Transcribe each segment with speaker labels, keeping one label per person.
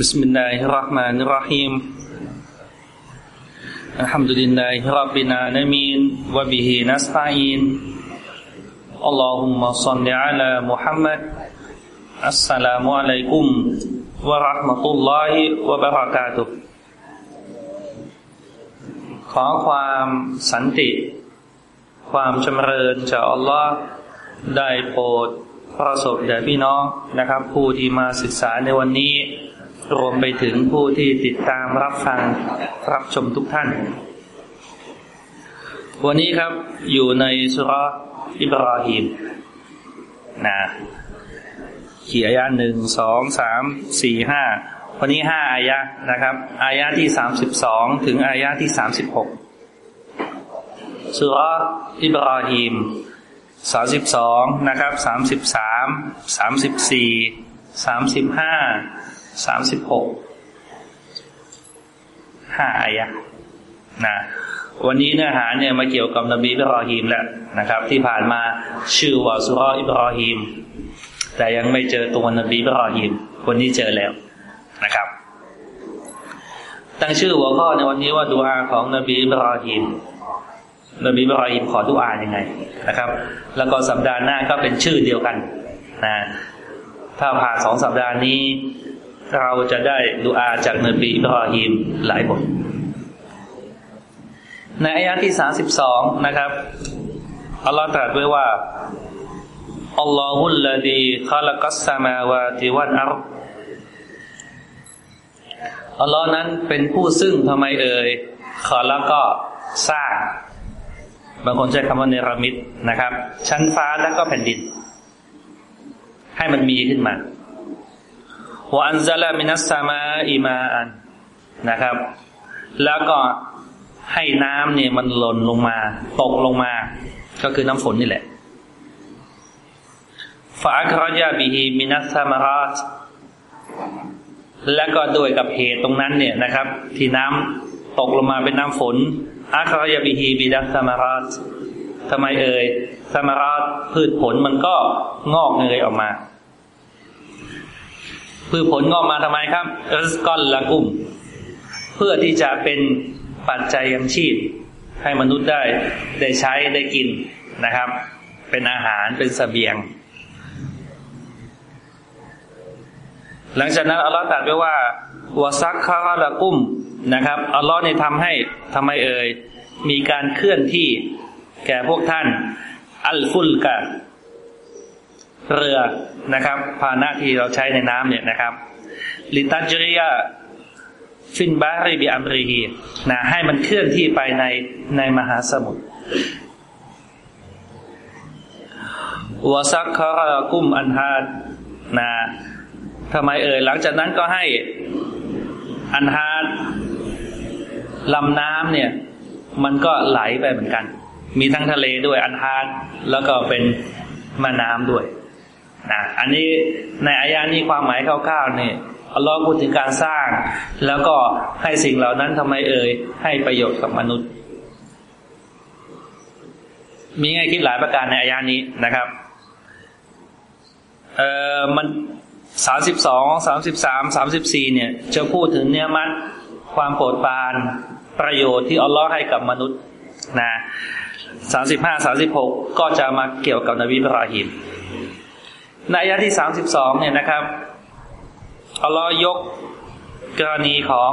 Speaker 1: بسم الله الرحمن الرحيم الحمد لله رب العالمين وبه نستعين اللهم صل على محمد السلام عليكم ورحمة الله وبركاته ขอความสันติ ความจำเริญจากอัลลอฮ์ได้โปรดประสบแด่พี่น้องนะครับ ผู้ที่มาศึกษาในวันนี้ รวมไปถึงผู้ที่ติดตามรับฟังรับชมทุกท่าน วันนี้ครับอยู่ในสุรอิบราฮิมนะขี่อายะหนึ่งสองสามสี่ห้าวันนี้ห้าอายะนะครับ อายะที่สามสิบสองถึงอายะที่สามสิบหกสุรอิบราฮิมสามสิบสองนะครับสามสิบสามสามสิบสี่สามสิบห้า สามสิบหกห้าอายะนะวันนี้เนื้อหาเนี่ยมาเกี่ยวกับนบีอิบราฮิมแหล้วนะครับ ที่ผ่านมาชื่อว่าสุรอิบราฮิมแต่ยังไม่เจอตัวนบีอิบราฮิมวันนี้เจอแล้วนะครับ ตั้งชื่อหัวข้อในวันนี้ว่าดูอาของนบีอิบราฮิมนบีอิบราฮิมขอดุอายังไงนะครับ แล้วก็สัปดาห์หน้าก็เป็นชื่อเดียวกันนะถ้าผ่านสองสัปดาห์นี้ เราจะได้ดูอาจากนบีอิบราฮิมหลายบท ในอายะที่สามสิบสองนะครับอัลลอฮฺตรัสไว้ว่าอัลลอฮุลลดีขลักัสสมาวาติวันอัลอัลลอฮ์นั้นเป็นผู้ซึ่งทำไมเอ่ยขอแล้วก็สร้าง บางคนใช้คำว่าเนรมิตนะครับ ชั้นฟ้าแล้วก็แผ่นดิน ให้มันมีขึ้นมา วอันซาลามินัสซามาอิมาอันนะครับ แล้วก็ให้น้ำเนี่ยมันหล่นลงมา ตกลงมา ก็คือน้ำฝนนี่แหละฟาครยาบิฮิมินัสซามารัตและก็โดยกับเหตุตรงนั้นเนี่ยนะครับ ที่น้ำตกลงมาเป็นน้ำฝนอาครยาบิฮิบิดัสซามารัตทำไมเอ่ยซามารัตพืชผลมันก็งอกเงยออกมา พืชผลงอกมาทำไมครับริสกอนละกุมเพื่อที่จะเป็นปัจจัยยังชีพ ให้มนุษย์ได้ได้ใช้ได้กินนะครับ เป็นอาหารเป็นสเสบียง หลังจากนั้นอัลลอฮฺตรัสไว้ว่าวซักคาระกุ้มนะครับอัลลอฮ์เนี่ยทำให้ทำไมเอ่ยมีการเคลื่อนที่แก่พวกท่าน อัลฟุลกะ เรือนะครับพาหนะที่เราใช้ในน้ำเนี่ยนะครับลิตัจริยาฟินบาริบิอัมรีฮีนะให้มันเคลื่อนที่ไปในในมหาสมุทรวซักคาระกุมอันฮาดนะทำไมเอ่ยหลังจากนั้นก็ให้อันฮาดลำน้ำเนี่ย มันก็ไหลไปเหมือนกัน มีทั้งทะเลด้วยอันฮาดแล้วก็เป็นแม่น้ำด้วย นะอันนี้ในอายานี้ความหมายคร่าวๆเนี่ยอัลลอฮ์พูดถึงการสร้าง แล้วก็ให้สิ่งเหล่านั้นทำไมเอ่ยให้ประโยชน์กับมนุษย์ มีไงคิดหลายประการในอายานี้นะครับเอ่อมันสามสิบสองสามสิบสามสามสิบสี่เนี่ย จะพูดถึงเนื้อมัดความโปรดปรานประโยชน์ที่อัลลอฮ์ให้กับมนุษย์นะสามสิบห้าสามสิบหกก็จะมาเกี่ยวกับนบีบราฮิม ในอายะที่สามสิบสองเนี่ยนะครับอัลลอฮ์ยกกรณีของ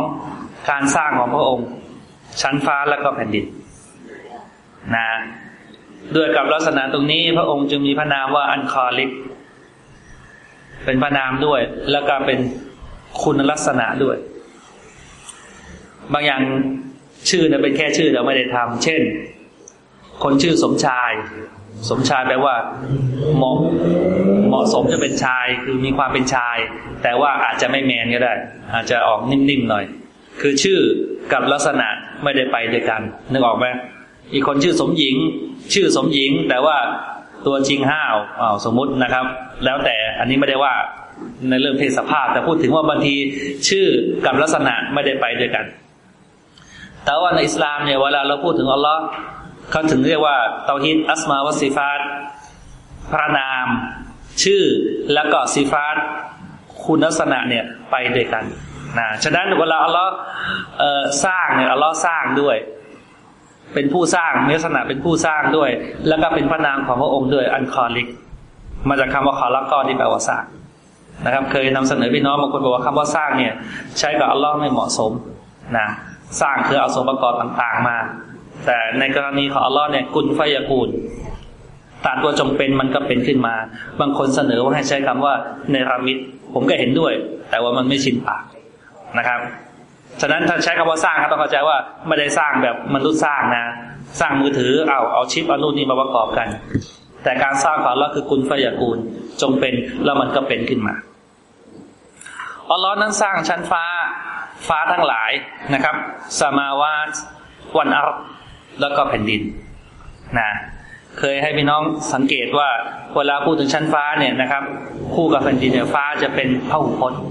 Speaker 1: การสร้างของพระองค์ ชั้นฟ้าและก็แผ่นดินนะด้วยกับลักษณะตรงนี้พระองค์จึงมีพระนามว่าอันคอลิก เป็นพระนามด้วย แล้วก็เป็นคุณลักษณะด้วย บางอย่างชื่อนี่ยเป็นแค่ชื่อเราไม่ได้ทำเช่น คนชื่อสมชาย สมชายแปลว่าเหมาะเหมาะสมจะเป็นชายคือมีความเป็นชาย แต่ว่าอาจจะไม่แมนก็ได้ อาจจะออกนิ่มๆหน่อย คือชื่อกับลักษณะไม่ได้ไปด้วยกัน นึกออกไหมอีกคนชื่อสมหญิง ชื่อสมหญิง แต่ว่าตัวจริงห้าวอ้าวสมมุตินะครับ แล้วแต่อันนี้ไม่ได้ว่าในเรื่องเพศสภาพ แต่พูดถึงว่าบางทีชื่อกับลักษณะไม่ได้ไปด้วยกัน แต่ว่าในอิสลามเนี่ยเวลาเราพูดถึงอัลลอฮ์ เขาถึงเรียกว่าเตาฮิดอัสมาวสิฟาตพระนาม ชื่อแล้วก็สิฟาตคุณลักษณะเนี่ยไปด้วยกันนะฉะนั้นเวลาอัลลอฮ์สร้างเนี่ยอัลลอฮ์สร้างด้วย เป็นผู้สร้างมีลักษณะเป็นผู้สร้างด้วย แล้วก็เป็นพระนามของพระองค์ด้วยอันคอลิก มาจากคำว่าคอลักก็ที่แปลว่าสร้างนะครับ เคยนำเสนอพี่น้องบางคนบอกว่าคำว่าสร้างเนี่ย ใช้กับอัลลอฮ์ไม่เหมาะสมนะสร้างคือเอาส่วนประกอบต่าง ๆ มา แต่ในกรณีของอัลลอฮ์เนี่ยกุลไฟยากูลตามตัวจงเป็นมันก็เป็นขึ้นมา บางคนเสนอว่าให้ใช้คำว่าเนรามิดผมก็เห็นด้วย แต่ว่ามันไม่ชินปากนะครับ ฉะนั้นถ้าใช้คำว่าสร้างครับต้องเข้าใจว่าไม่ได้สร้างแบบมนุษย์สร้างนะ สร้างมือถือเอาเอาชิปอนุนี้มาประกอบกัน แต่การสร้างของเราคือกุลไฟยากูลจงเป็นแล้วมันก็เป็นขึ้นมาอัลลอฮ์นั้นสร้างชั้นฟ้าฟ้าทั้งหลายนะครับสมาวาตวันอัล แล้วก็แผ่นดินนะเคยให้พี่น้องสังเกตว่าเวลาพูดถึงชั้นฟ้าเนี่ยนะครับ คู่กับแผ่นดินเนี่ยฟ้าจะเป็นพหุพจน์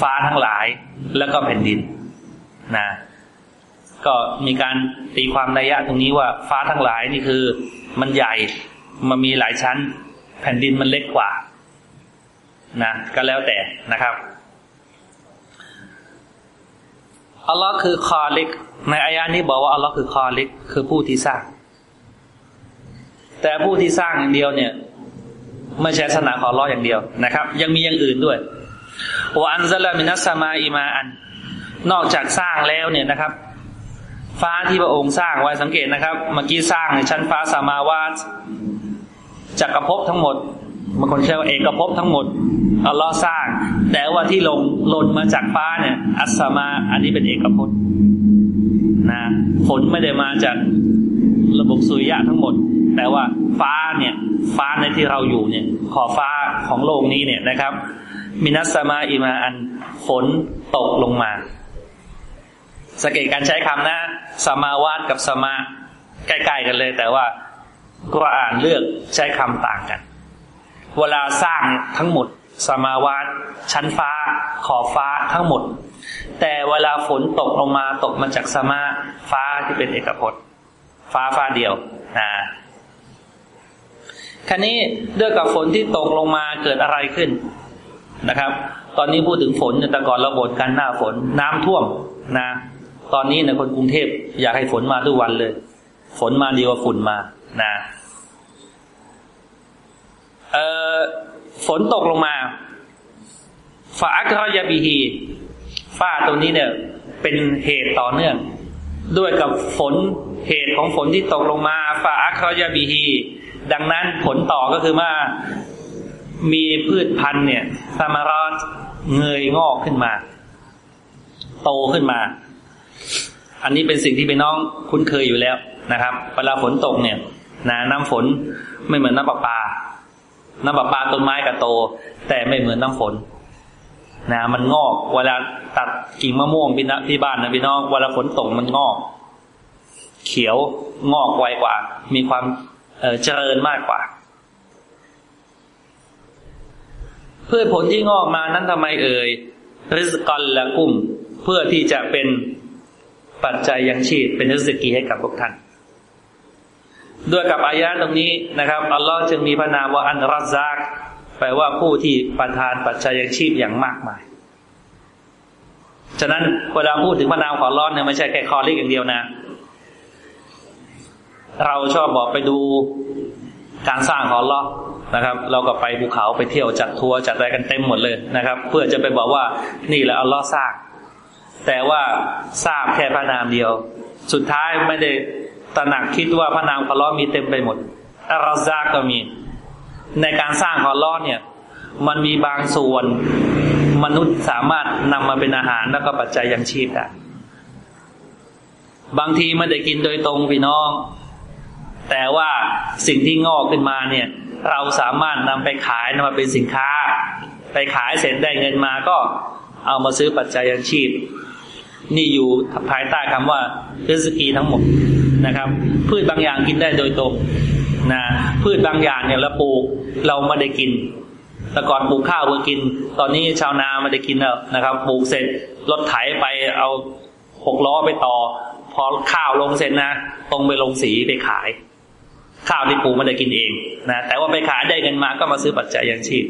Speaker 1: ฟ้าทั้งหลายแล้วก็แผ่นดินนะก็มีการตีความนัยยะตรงนี้ว่าฟ้าทั้งหลายนี่คือ มันใหญ่มันมีหลายชั้น แผ่นดินมันเล็กกว่านะก็แล้วแต่นะครับ อัลลอฮ์คือคอลิก ในอายานี้บอกว่าอัลลอฮ์คือคอลิก คือผู้ที่สร้าง แต่ผู้ที่สร้างอย่างเดียวเนี่ย ไม่ใช่ศาสนาของอัลลอฮ์อย่างเดียวนะครับ ยังมีอย่างอื่นด้วยวอันซาลามินัสมาอิมาอัน นอกจากสร้างแล้วเนี่ยนะครับ ฟ้าที่พระองค์สร้างไว้สังเกตนะครับ เมื่อกี้สร้างในชั้นฟ้าสามาวาสจักรภพทั้งหมดบางคนเชื่อว่าเอกภพทั้งหมด อัลลอฮ์สร้าง แต่ว่าที่ลงหล่นมาจากฟ้าเนี่ย อัสมา อันนี้เป็นเอกภพนะฝนไม่ได้มาจากระบบสุริยะทั้งหมด แต่ว่าฟ้าเนี่ย ฟ้าในที่เราอยู่เนี่ย ขอฟ้าของโลกนี้เนี่ยนะครับ มินัสมาอิมาอันฝนตกลงมาสังเกตการใช้คำนะสมาวาดกับสมาใกล้ๆกันเลย แต่ว่าก็อ่านเลือกใช้คำต่างกัน เวลาสร้างทั้งหมด สมาวาตชั้นฟ้า ขอบฟ้าทั้งหมด แต่เวลาฝนตกลงมาตกมาจากสมาฟ้าที่เป็นเอกพจน์ ฟ้าฟ้าเดียวนะคันนี้ด้วยกับฝนที่ตกลงมาเกิดอะไรขึ้นนะครับ ตอนนี้พูดถึงฝนแต่ก่อนเราบ่นกันหน้าฝนน้ำท่วมนะ ตอนนี้ในคนกรุงเทพอยากให้ฝนมาทุกวันเลย ฝนมาดีกว่าฝุ่นมานะเออ ฝนตกลงมาฝาอัครยาบีฮีฝ้าตรงนี้เนี่ย เป็นเหตุต่อเนื่อง ด้วยกับฝนเหตุของฝนที่ตกลงมาฝาอัครยาบีฮีดังนั้นผลต่อก็คือว่ามีพืชพันธุ์เนี่ยสมารอดเงยงอกขึ้นมา โตขึ้นมา อันนี้เป็นสิ่งที่เป็นน้องคุ้นเคยอยู่แล้วนะครับ เวลาฝนตกเนี่ยนะน้ำฝนไม่เหมือนน้ำประปา น้ำประปาต้นไม้ก็โต แต่ไม่เหมือนน้ำฝนนะมันงอก เวลาตัดกิ่งมะม่วงพี่นะที่บ้านนะพี่น้องเวลาฝนตกมันงอก เขียวงอกไวกว่า มีความเเจริญมากกว่าพืชผลที่งอกมานั้นทำไมเอ่ยริสกอลและกุ้ม เพื่อที่จะเป็นปัจจัยยังชีพเป็นริสกีให้กับพวกท่าน ด้วยกับอายะตรงนี้นะครับอัลลอฮ์จึงมีพระนามว่าอันรัซากแปลว่าผู้ที่ประทานปัจจัยยังชีพอย่างมากมาย ฉะนั้นเวลาพูดถึงพระนามของอัลลอฮ์เนี่ยไม่ใช่แค่คอล็กอย่างเดียวนะ เราชอบบอกไปดูการสร้างของอัลลอฮ์นะครับ เราก็ไปภูเขาไปเที่ยวจัดทัวร์จัดอะไรกันเต็มหมดเลยนะครับ เพื่อจะไปบอกว่านี่แหละอัลลอฮ์สร้าง แต่ว่าทราบแค่พระนามเดียว สุดท้ายไม่ได้ ตระหนักคิดว่าพระนามของลอมีเต็มไปหมดอาราซาก็มี ในการสร้างของลอเนี่ย มันมีบางส่วนมนุษย์สามารถนำมาเป็นอาหารแล้วก็ปัจจัยยังชีพได้บางทีไม่ได้กินโดยตรงพี่น้อง แต่ว่าสิ่งที่งอกขึ้นมาเนี่ย เราสามารถนำไปขายนำมาเป็นสินค้า ไปขายเสร็จได้เงินมาก็เอามาซื้อปัจจัยยังชีพ นี่อยู่ภายใต้คำว่าเรื่องสกีทั้งหมดนะครับ พืชบางอย่างกินได้โดยตรงนะพืชบางอย่างเนี่ยเราปลูกเราไม่ได้กินแต่ก่อนปลูกข้าวเพื่อกิน ตอนนี้ชาวนาไม่ได้กินแล้วนะครับปลูกเสร็จรถไถไปเอาหกล้อไปต่อ พอข้าวลงเสร็จนะตรงไปลงสีไปขาย ข้าวที่ปลูกไม่ได้กินเองนะแต่ว่าไปขายได้เงินมาก็มาซื้อปัจจัยยังชีพ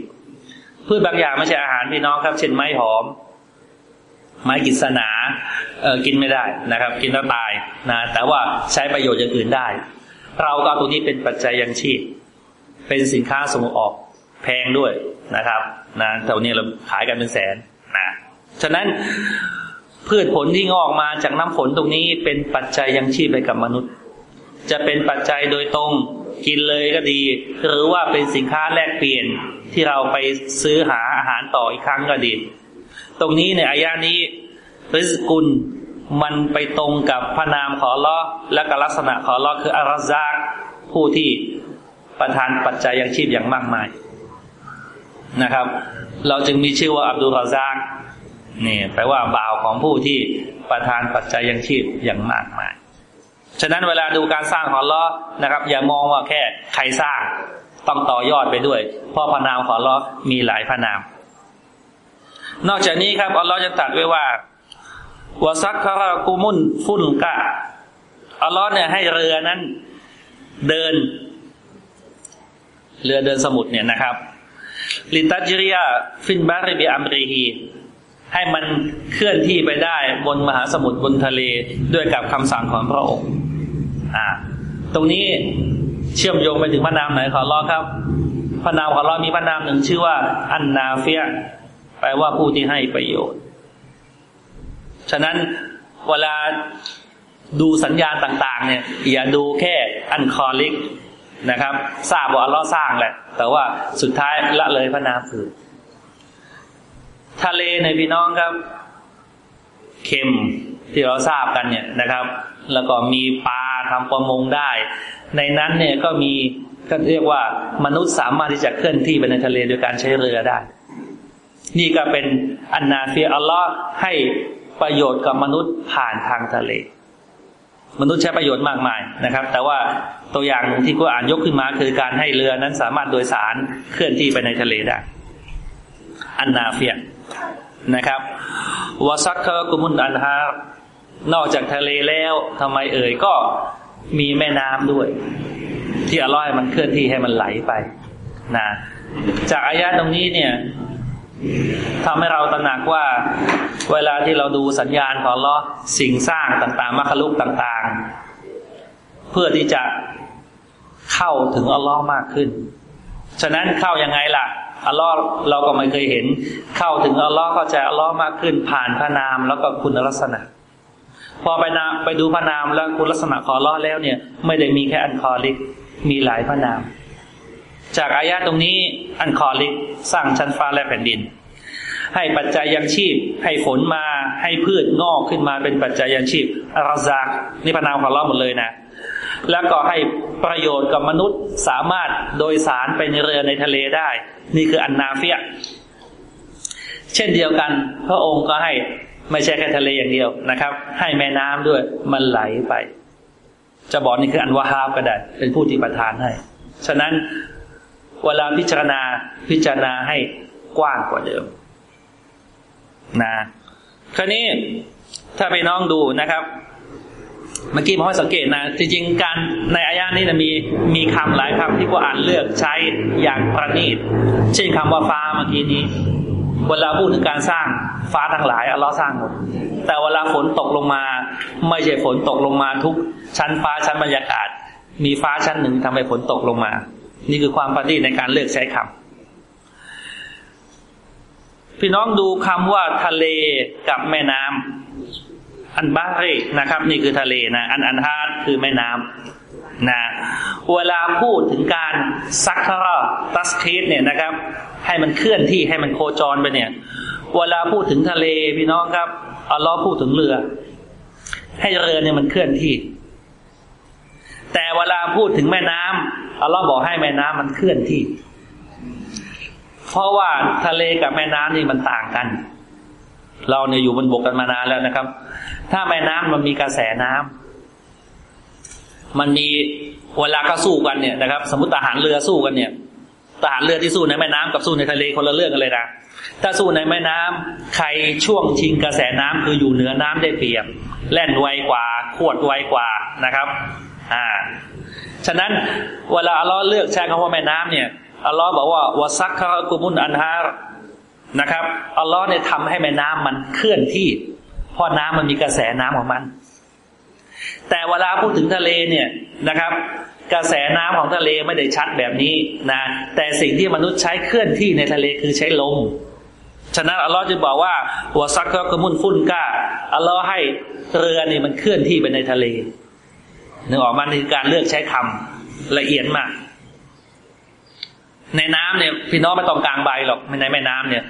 Speaker 1: พืชบางอย่างไม่ใช่อาหารพี่น้องครับ เช่นไม้หอม ไม้กิษณาเออกินไม่ได้นะครับ กินแล้วตายนะแต่ว่าใช้ประโยชน์อย่างอื่นได้ เราก็เอาตัวนี้เป็นปัจจัยยังชีพ เป็นสินค้าส่งออกแพงด้วยนะครับนะแถวนี้เราขายกันเป็นแสนนะฉะนั้นพืชผลที่งอกมาจากน้ำฝนตรงนี้เป็นปัจจัยยังชีพไปกับมนุษย์ จะเป็นปัจจัยโดยตรงกินเลยก็ดี หรือว่าเป็นสินค้าแลกเปลี่ยนที่เราไปซื้อหาอาหารต่ออีกครั้งก็ดี ตรงนี้ในอายานี้ริสกุลมันไปตรงกับพระนามขอล้อและกับลักษณะขอล้อคืออาราซากผู้ที่ประทานปัจจัยยังชีพอย่างมากมายนะครับ เราจึงมีชื่อว่าอับดุลรซากนี่แปลว่าบ่าวของผู้ที่ประทานปัจจัยยังชีพอย่างมากมาย ฉะนั้นเวลาดูการสร้างของล้อนะครับ อย่ามองว่าแค่ใครสร้างต้องต่อยอดไปด้วย เพราะพระนามของล้อมีหลายพระนาม นอกจากนี้ครับอัลลอฮ์จะตรัสไว้ว่าวซักคารากุมุนฟุนกะอัลลอฮ์เนี่ยให้เรือนั้น เดิน เรือเดินสมุทรเนี่ยนะครับลิตัจริยาฟินบาริบิอัมรีฮีให้มันเคลื่อนที่ไปได้บนมหาสมุทรบนทะเลด้วยกับคำสั่งของพระองค์อ่า ตรงนี้เชื่อมโยงไปถึงพระนามไหนขอรอครับพระนามขอรอมีพระนามหนึ่งชื่อว่า อันนาเฟีย ลว่าผู้ที่ให้ประโยชน์ ฉะนั้นเวลาดูสัญญาณต่าง ๆ เนี่ย อย่าดูแค่อันคอลิกนะครับ ทราบว่าอัลลอฮ์สร้างแหละ แต่ว่าสุดท้ายละเลยพระนามอื่นทะเลในพี่น้องครับ เค็มที่เราทราบกันเนี่ยนะครับ แล้วก็มีปลาทำประมงได้ ในนั้นเนี่ยก็มีก็เรียกว่ามนุษย์สามารถที่จะเคลื่อนที่ไปในทะเลโดยการใช้เรือได้ นี่ก็เป็นอันนาเฟียอัลลอฮ์ให้ประโยชน์กับมนุษย์ผ่านทางทะเล มนุษย์ใช้ประโยชน์มากมายนะครับ แต่ว่าตัวอย่างหนึ่งที่กูอ่านยกขึ้นมาคือการให้เรือนั้นสามารถโดยสารเคลื่อนที่ไปในทะเลได้อันนาเฟียนะครับวาซักเคอกุมุนอันฮานอกจากทะเลแล้วทำไมเอ่ยก็มีแม่น้ำด้วย ที่อร่อยมันเคลื่อนที่ให้มันไหลไปนะจากอายะตรงนี้เนี่ย ทำให้เราตระหนักว่าเวลาที่เราดูสัญญาณของล้อสิ่งสร้างต่างๆมรรคลุกต่าง ๆ เพื่อที่จะเข้าถึงอัลลอฮ์มากขึ้น ฉะนั้นเข้ายังไงล่ะอัลลอฮ์เราก็ไม่เคยเห็น เข้าถึงอัลลอฮ์เข้าใจอัลลอฮ์มากขึ้น ผ่านพระนามแล้วก็คุณลักษณะ พอไปนาไปดูพระนามแล้วคุณลักษณะของอัลลอฮ์แล้วเนี่ย ไม่ได้มีแค่อันคอลิกมีหลายพระนาม จากอายะตรงนี้อันคอลิกสร้างชั้นฟ้าและแผ่นดิน ให้ปัจจัยยังชีพ ให้ฝนมาให้พืชงอกขึ้นมาเป็นปัจจัยยังชีพอาราซากนี่พนามของลลอหมดเลยนะ แล้วก็ให้ประโยชน์กับมนุษย์สามารถโดยสารเป็นเรือในทะเลได้ นี่คืออันนาเฟียเช่นเดียวกัน พระองค์ก็ให้ไม่ใช่แค่ทะเลอย่างเดียวนะครับ ให้แม่น้ำด้วยมันไหลไป จะบอกนี่คืออันวาฮาบก็ได้เป็นผู้ที่ประทานให้ ฉะนั้น เวลาพิจารณาพิจารณาให้กว้างกว่าเดิม นะคราวนี้ถ้าไปน้องดูนะครับ เมื่อกี้ผมให้สังเกตนะ จริงๆ การในอายานี้นะมีมีคำหลายคำที่กุรอานเลือกใช้อย่างประณีต เช่นคำว่าฟ้าเมื่อกี้นี้ เวลาพูดถึงการสร้างฟ้าทั้งหลายอัลลอฮ์สร้างหมดแต่เวลาฝนตกลงมา ไม่ใช่ฝนตกลงมาทุกชั้นฟ้าชั้นบรรยากาศ มีฟ้าชั้นหนึ่งทำให้ฝนตกลงมา นี่คือความประณีตในการเลือกใช้คำพี่น้องดูคำว่าทะเลกับแม่น้ำอันบารีนะครับ นี่คือทะเลนะอันอันฮาดคือแม่น้ำนะเวลาพูดถึงการซักคาร์ตัสคีดเนี่ยนะครับ ให้มันเคลื่อนที่ให้มันโคจรไปเนี่ย เวลาพูดถึงทะเลพี่น้องครับอัลลอฮ์พูดถึงเรือ ให้เรือเนี่ยมันเคลื่อนที่ แต่เวลาพูดถึงแม่น้ำอัลลอฮ์บอกให้แม่น้ำมันเคลื่อนที่ เพราะว่าทะเลกับแม่น้ำนี่มันต่างกัน เราเนี่ยอยู่บนบกกันมานานแล้วนะครับ ถ้าแม่น้ำมันมีกระแสน้ำมันมีเวลาก็สู้กันเนี่ยนะครับ สมมติทหารเรือสู้กันเนี่ยทหารเรือที่สู้ในแม่น้ำกับสู้ในทะเลคนละเรื่องกันเลยนะถ้าสู้ในแม่น้ำใครช่วงชิงกระแสน้ำคืออยู่เหนือน้ำได้เปรียบ แล่นไวกว่า ขวดไวกว่านะครับ อ่า ฉะนั้นเวลาอัลลอฮ์เลือกใช้คำว่าแม่น้ำเนี่ยอัลลอฮ์บอกว่าวาซักคากุมุนอันฮารนะครับอัลลอฮ์เนี่ยทำให้แม่น้ำมันเคลื่อนที่เพราะน้ำมันมีกระแสน้ำของมัน แต่เวลาพูดถึงทะเลเนี่ยนะครับ กระแสน้ำของทะเลไม่ได้ชัดแบบนี้นะแต่สิ่งที่มนุษย์ใช้เคลื่อนที่ในทะเลคือใช้ลมฉะนั้นอัลลอฮ์จะบอกว่าหัวซักก็มุนฟุ้นก้าอัลลอฮ์ให้เรือนี่มันเคลื่อนที่ไปในทะเล นึกออกมาคือการเลือกใช้คำละเอียดมาก ในน้ำเนี่ย พี่น้องไม่ต้องกลางใบหรอกในแม่น้ำเนี่ย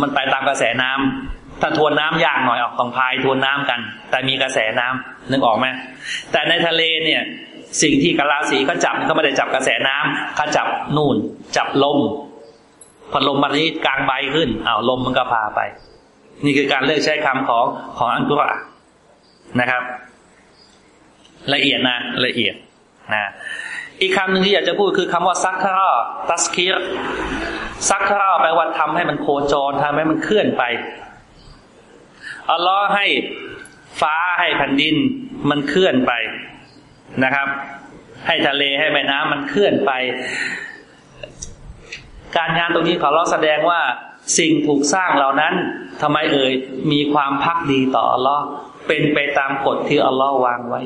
Speaker 1: มันไปตามกระแสน้ำถ้าทวนน้ำยากหน่อยออกต้องพายทวนน้ำกัน แต่มีกระแสน้ำนึกออกไหมแต่ในทะเลเนี่ย สิ่งที่กะลาสีเขาจับเขาไม่ได้จับกระแสน้ำเขาจับนู่น จับลมพอลมมันนี้กลางใบขึ้นอ้าวลมมันก็พาไป นี่คือการเลือกใช้คำของของอันกุรอานนะครับ ละเอียดนะ ละเอียดนะอีกคำหนึ่งที่อยากจะพูดคือคำว่าซักคาร์ตัสคีรซักคาร์แปลว่าทำให้มันโคจรทำให้มันเคลื่อนไปอัลลอฮ์ให้ฟ้าให้แผ่นดินมันเคลื่อนไปนะครับ ให้ทะเลให้แม่น้ำมันเคลื่อนไป การงานตรงนี้ขอเราแสดงว่าสิ่งถูกสร้างเหล่านั้นทำไมเอ่ยมีความภักดีต่ออัลลอฮ์เป็นไปตามกฎที่อัลลอฮ์วางไว้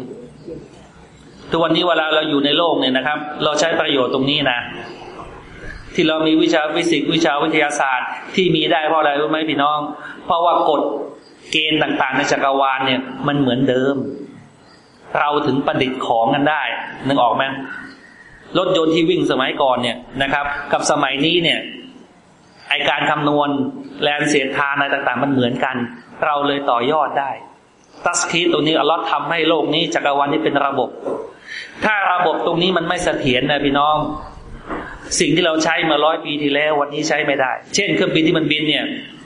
Speaker 1: ทุกวันนี้เวลาเราอยู่ในโลกเนี่ยนะครับ เราใช้ประโยชน์ตรงนี้นะ ที่เรามีวิชาฟิสิกส์วิชาวิทยาศาสตร์ ที่มีได้เพราะอะไรรู้ไหมพี่น้อง เพราะว่ากฎเกณฑ์ต่าง ๆ ในจักรวาลเนี่ย มันเหมือนเดิม เราถึงประดิษฐ์ของกันได้นึกออกไหมรถยนต์ที่วิ่งสมัยก่อนเนี่ยนะครับ กับสมัยนี้เนี่ยไอการคำนวณแรงเสียดทานอะไรต่าง ๆ มันเหมือนกัน เราเลยต่อยอดได้ ตัสคีตรงนี้อัลลอฮ์ทำให้โลกนี้จักรวาลนี้เป็นระบบ ถ้าระบบตรงนี้มันไม่เสถียรนะพี่น้อง สิ่งที่เราใช้มาร้อยปีที่แล้ว วันนี้ใช้ไม่ได้ เช่นเครื่องบินที่มันบินเนี่ย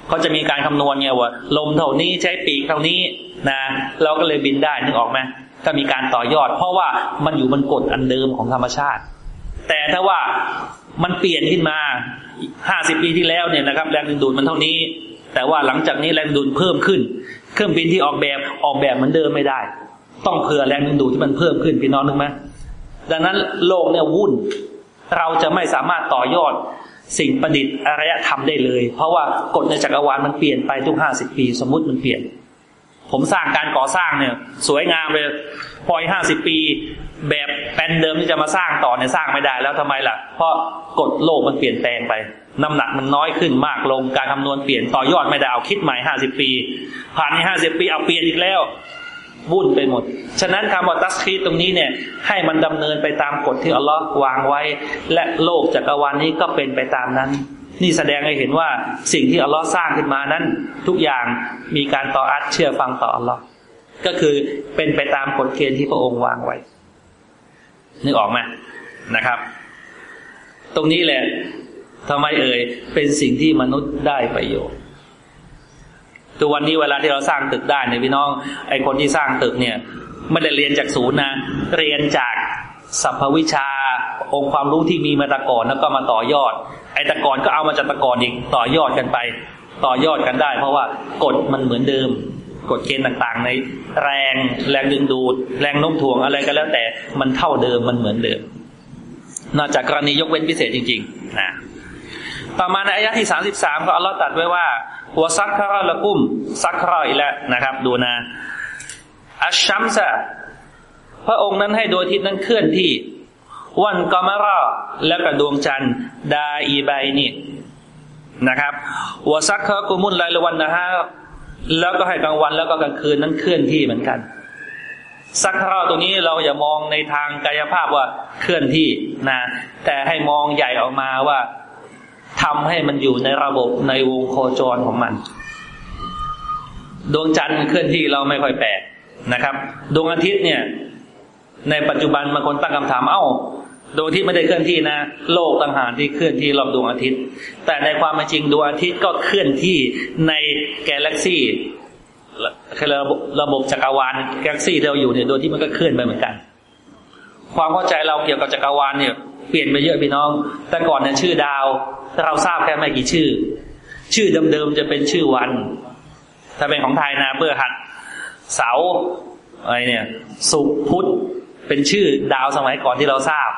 Speaker 1: เขาจะมีการคำนวณไงว่าลมเท่านี้ใช้ปีกเท่านี้นะเราก็เลยบินได้นึกออกไหมถ้ามีการต่อยอด เพราะว่ามันอยู่บนกฎอันเดิมของธรรมชาติ แต่ถ้าว่ามันเปลี่ยนขึ้นมาห้าสิบปีที่แล้วเนี่ยนะครับ แรงดึงดูดมันเท่านี้ แต่ว่าหลังจากนี้แรงดึงดูดเพิ่มขึ้น เครื่องบินที่ออกแบบออกแบบเหมือนเดิมไม่ได้ ต้องเผื่อแรงดึงดูดที่มันเพิ่มขึ้นพี่น้องนึกไหมดังนั้นโลกเนี่ยวุ่น เราจะไม่สามารถต่อยอดสิ่งประดิษฐ์อารยธรรมได้เลย เพราะว่ากฎในจักรวาลมันเปลี่ยนไปทุกห้าสิบปี สมมุติมันเปลี่ยน ผมสร้างการก่อสร้างเนี่ย สวยงามเลยพอยห้าสิบปี แบบแปลนเดิมที่จะมาสร้างต่อเนี่ยสร้างไม่ได้แล้วทำไมล่ะ เพราะกฎโลกมันเปลี่ยนแปลงไป น้ำหนักมันน้อยขึ้นมากลงการคำนวณเปลี่ยนต่อยอดไม่ได้เอาคิดใหม่ห้าสิบปี ผ่านในห้าสิบปีเอาเปลี่ยนอีกแล้ว วุ่นไปหมด ฉะนั้นคำว่าตัสคีตรงนี้เนี่ย ให้มันดำเนินไปตามกฎที่อัลลอฮ์วางไว้ และโลกจักรวาลนี้ก็เป็นไปตามนั้น นี่แสดงให้เห็นว่าสิ่งที่อัลลอฮ์สร้างขึ้นมานั้น ทุกอย่างมีการต่ออัดเชื่อฟังต่ออัลลอฮ์ก็คือเป็นไปตามกฎเกณฑ์ที่พระองค์วางไว้ นึกออกไหมนะครับ ตรงนี้แหละทำไมเอ่ยเป็นสิ่งที่มนุษย์ได้ประโยชน์ ตัววันนี้เวลาที่เราสร้างตึกได้เนี่ยพี่น้องไอคนที่สร้างตึกเนี่ยไม่ได้เรียนจากศูนย์นะเรียนจากสัพพวิชาองค์ความรู้ที่มีมาตะก่อนแล้วก็มาต่อยอด ไอตะก่อนก็เอามาจากตะก่อนอีกต่อยอดกันไป ต่อยอดกันได้ เพราะว่ากฎมันเหมือนเดิมกฎเกณฑ์ต่างๆ ในแรงแรงดึงดูด แรงโน้มถ่วงอะไรก็แล้วแต่มันเท่าเดิมมันเหมือนเดิม นอกจากกรณียกเว้นพิเศษจริงๆนะต่อมาในอายะที่สามสิบสามก็อัลลอฮ์ตัดไว้ว่า หัวซักคาละกุมซักคาอีแล้วนะครับ ดูนะอัชชัมซะพระองค์นั้นให้ดวงอาทิตย์นั้นเคลื่อนที่ วันกอมาราแล้วก็ดวงจันทร์ ดาอีไบนี่นะครับหัวซักคากุมุนไลละวันนะฮะแล้วก็ให้กลางวันแล้วก็กลางคืนนั้นเคลื่อนที่เหมือนกันซักคาตรงนี้เราอย่ามองในทางกายภาพว่าเคลื่อนที่นะแต่ให้มองใหญ่ออกมาว่า ทำให้มันอยู่ในระบบในวงโคจรของมัน ดวงจันทร์เคลื่อนที่เราไม่ค่อยแปลกนะครับ ดวงอาทิตย์เนี่ย ในปัจจุบันบางคนตั้งคำถาม เอ้าดวงอาทิตย์ไม่ได้เคลื่อนที่นะ โลกต่างหากที่เคลื่อนที่รอบดวงอาทิตย์ แต่ในความเป็นจริงดวงอาทิตย์ก็เคลื่อนที่ในกาแล็กซี่ระบบระบบจักรวาลกาแล็กซี่ที่เราอยู่เนี่ยดวงที่มันก็เคลื่อนไปเหมือนกัน ความเข้าใจเราเกี่ยวกับจักรวาลเนี่ย เปลี่ยนไปเยอะพี่น้อง แต่ก่อนเนี่ยชื่อดาวเราทราบแค่ไม่กี่ชื่อ ชื่อเดิมๆจะเป็นชื่อวัน ถ้าเป็นของไทยนะเบื่อหัดเสาอะไรเนี่ย สุขพุธเป็นชื่อดาวสมัยก่อนที่เราทราบ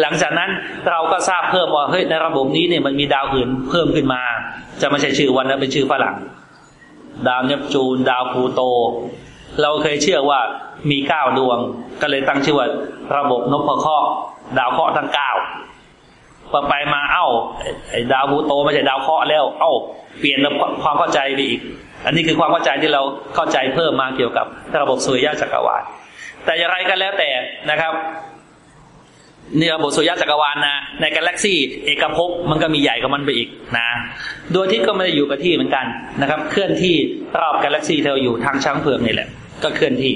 Speaker 1: หลังจากนั้นเราก็ทราบเพิ่มว่าเฮ้ยในระบบนี้เนี่ยมันมีดาวอื่นเพิ่มขึ้นมา จะไม่ใช่ชื่อวันนั้นเป็นชื่อฝรั่ง ดาวเนปจูน ดาวพลูโต เราเคยเชื่อว่า มีเก้าดวง ก็เลยตั้งชื่อว่าระบบนพเคราะห์ดาวเคราะห์ทั้งเก้าพอไปมาเอ้าดาวพลูโตไม่ใช่ดาวเคราะห์แล้ว เอ้า เปลี่ยนความเข้าใจไปอีก อันนี้คือความเข้าใจที่เราเข้าใจเพิ่มมาเกี่ยวกับระบบสุริยะจักรวาลแต่อย่างไรก็แล้วแต่นะครับนี่ระบบสุริยะจักรวาลนะในกาแล็กซี่เอกภพมันก็มีใหญ่กว่ามันไปอีกนะดวงอาทิตย์ก็ไม่ได้อยู่กับที่เหมือนกันนะครับ เคลื่อนที่รอบกาแล็กซี่ที่เราอยู่ทางช้างเผือกนี่แหละ ก็เคลื่อนที่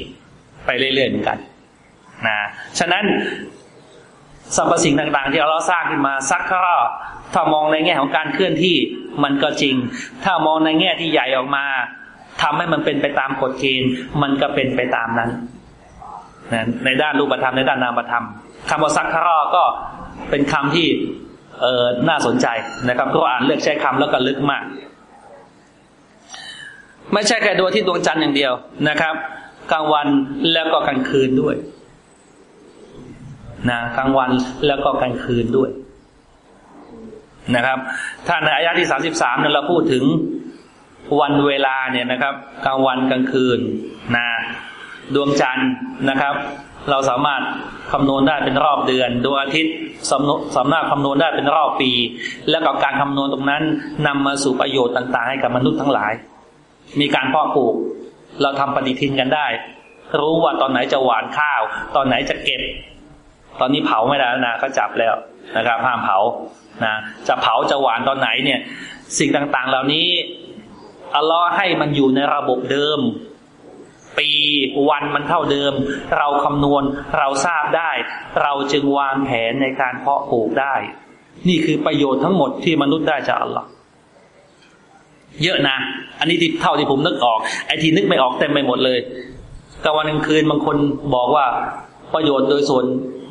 Speaker 1: ไปเรื่อยๆเหมือนกันนะฉะนั้นสรรพสิ่งต่างๆ ที่เราสร้างขึ้นมาสักข้อถ้ามองในแง่ของการเคลื่อนที่มันก็จริง ถ้ามองในแง่ที่ใหญ่ออกมาทำให้มันเป็นไปตามกฎเกณฑ์มันก็เป็นไปตามนั้นนะในด้านรูปธรรมในด้านนามธรรมคำว่าซักคารอก็เป็นคำที่เออน่าสนใจนะครับก็อ่านเลือกใช้คำแล้วก็ลึกมาก ไม่ใช่แค่ดวงที่ดวงจันทร์อย่างเดียวนะครับ กลางวันแล้วก็กลางคืนด้วยนะกลางวันแล้วก็กลางคืนด้วยนะครับ ถ้าในอายะที่สามสิบสามเนี่ยเราพูดถึงวันเวลาเนี่ยนะครับ กลางวันกลางคืนนะดวงจันทร์นะครับ เราสามารถคำนวณได้เป็นรอบเดือนดวงอาทิตย์สำสามารถคำนวณได้เป็นรอบปี แล้วกับการคำนวณตรงนั้นนำมาสู่ประโยชน์ต่าง ๆ ให้กับมนุษย์ทั้งหลาย มีการเพาะปลูก เราทำปฏิทินกันได้ รู้ว่าตอนไหนจะหวานข้าว ตอนไหนจะเก็บ ตอนนี้เผาไม่ได้แล้วนะก็จับแล้วนะครับห้ามเผานะจะเผาจะหวานตอนไหนเนี่ย สิ่งต่างๆ เหล่านี้อัลลอฮ์ให้มันอยู่ในระบบเดิม ปีวันมันเท่าเดิม เราคำนวณเราทราบได้ เราจึงวางแผนในการเพาะปลูกได้ นี่คือประโยชน์ทั้งหมดที่มนุษย์ได้จากอัลลอฮ์ เยอะนะ อันนี้ที่เท่าที่ผมนึกออก ไอ้ที่นึกไม่ออกเต็มไปหมดเลยกลางวันกลางคืนบางคนบอกว่าประโยชน์โดยส่วน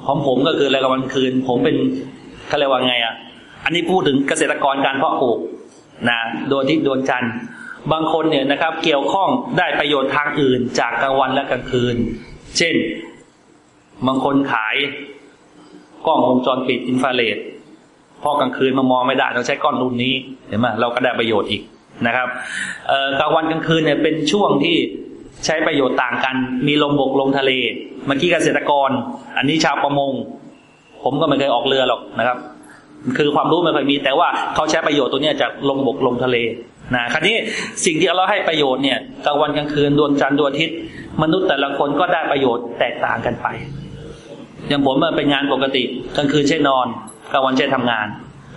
Speaker 1: ของผมก็คืออะไรกลางวันคืน ผมเป็นเขาเรียกว่าไงอะ อันนี้พูดถึงเกษตรกรการเพาะปลูกนะโดยที่ดวงจันทร์บางคนเนี่ยนะครับ เกี่ยวข้องได้ประโยชน์ทางอื่นจากกลางวันและกลางคืน เช่น บางคนขายกล้องวงจรปิดอินฟราเรดพอกลางคืนมามองไม่ได้เราใช้กล้องรุ่นนี้เห็นไหมเราก็ได้ประโยชน์อีก นะครับกลางวันกลางคืนเนี่ยเป็นช่วงที่ใช้ประโยชน์ต่างกัน มีลมบกลมทะเล เมื่อกี้เกษตรกร อันนี้ชาวประมง ผมก็ไม่เคยออกเรือหรอกนะครับ คือความรู้ไม่เคยมี แต่ว่าเขาใช้ประโยชน์ตัวนี้จากลมบกลมทะเลนะคราวนี้สิ่งที่เราให้ประโยชน์เนี่ยกลางวันกลางคืนดวงจันทร์ดวงอาทิตย์ มนุษย์แต่ละคนก็ได้ประโยชน์แตกต่างกันไป อย่างผมมันเป็นงานปกติกลางคืนใช้นอนกลางวันใช้ทำงาน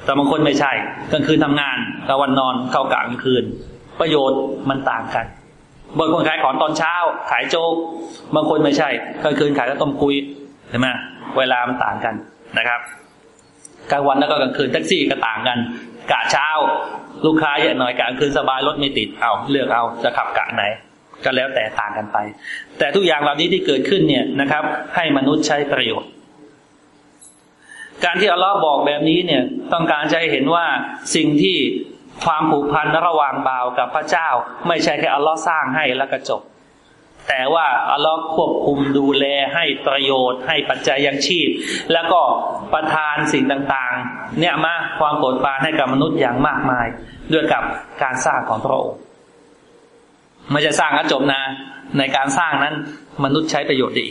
Speaker 1: แต่บางคนไม่ใช่กลางคืนทำงานกลางวันนอนเข้ากลางคืน ประโยชน์มันต่างกันบางคนขายของตอนเช้า ขายโจ๊กบางคนไม่ใช่กลางคืนขายข้าวต้มคุยใช่ไหมเวลามันต่างกันนะครับกลางวันแล้วก็กลางคืนแท็กซี่ก็ต่างกัน กะเช้า ลูกค้าเยอะหน่อยกลางคืนสบายรถไม่ติดเอาเลือกเอาจะขับกะไหน ก็แล้วแต่ต่างกันไป แต่ทุกอย่างเหล่านี้ที่เกิดขึ้นเนี่ยนะครับ ให้มนุษย์ใช้ประโยชน์ การที่อัลลอฮ์บอกแบบนี้เนี่ยต้องการจะให้เห็นว่าสิ่งที่ความผูกพันระหว่างบ่าวกับพระเจ้า ไม่ใช่แค่อัลลอฮ์สร้างให้แล้วก็จบ แต่ว่าอัลลอฮ์ควบคุมดูแลให้ประโยชน์ ให้ปัจจัยยังชีพ แล้วก็ประทานสิ่งต่างๆ เนี่ยมาความโปรดปรานให้กับมนุษย์อย่างมากมายด้วยกับการสร้างของพระองค์ไม่จะสร้างก็จบนะ ในการสร้างนั้นมนุษย์ใช้ประโยชน์ดี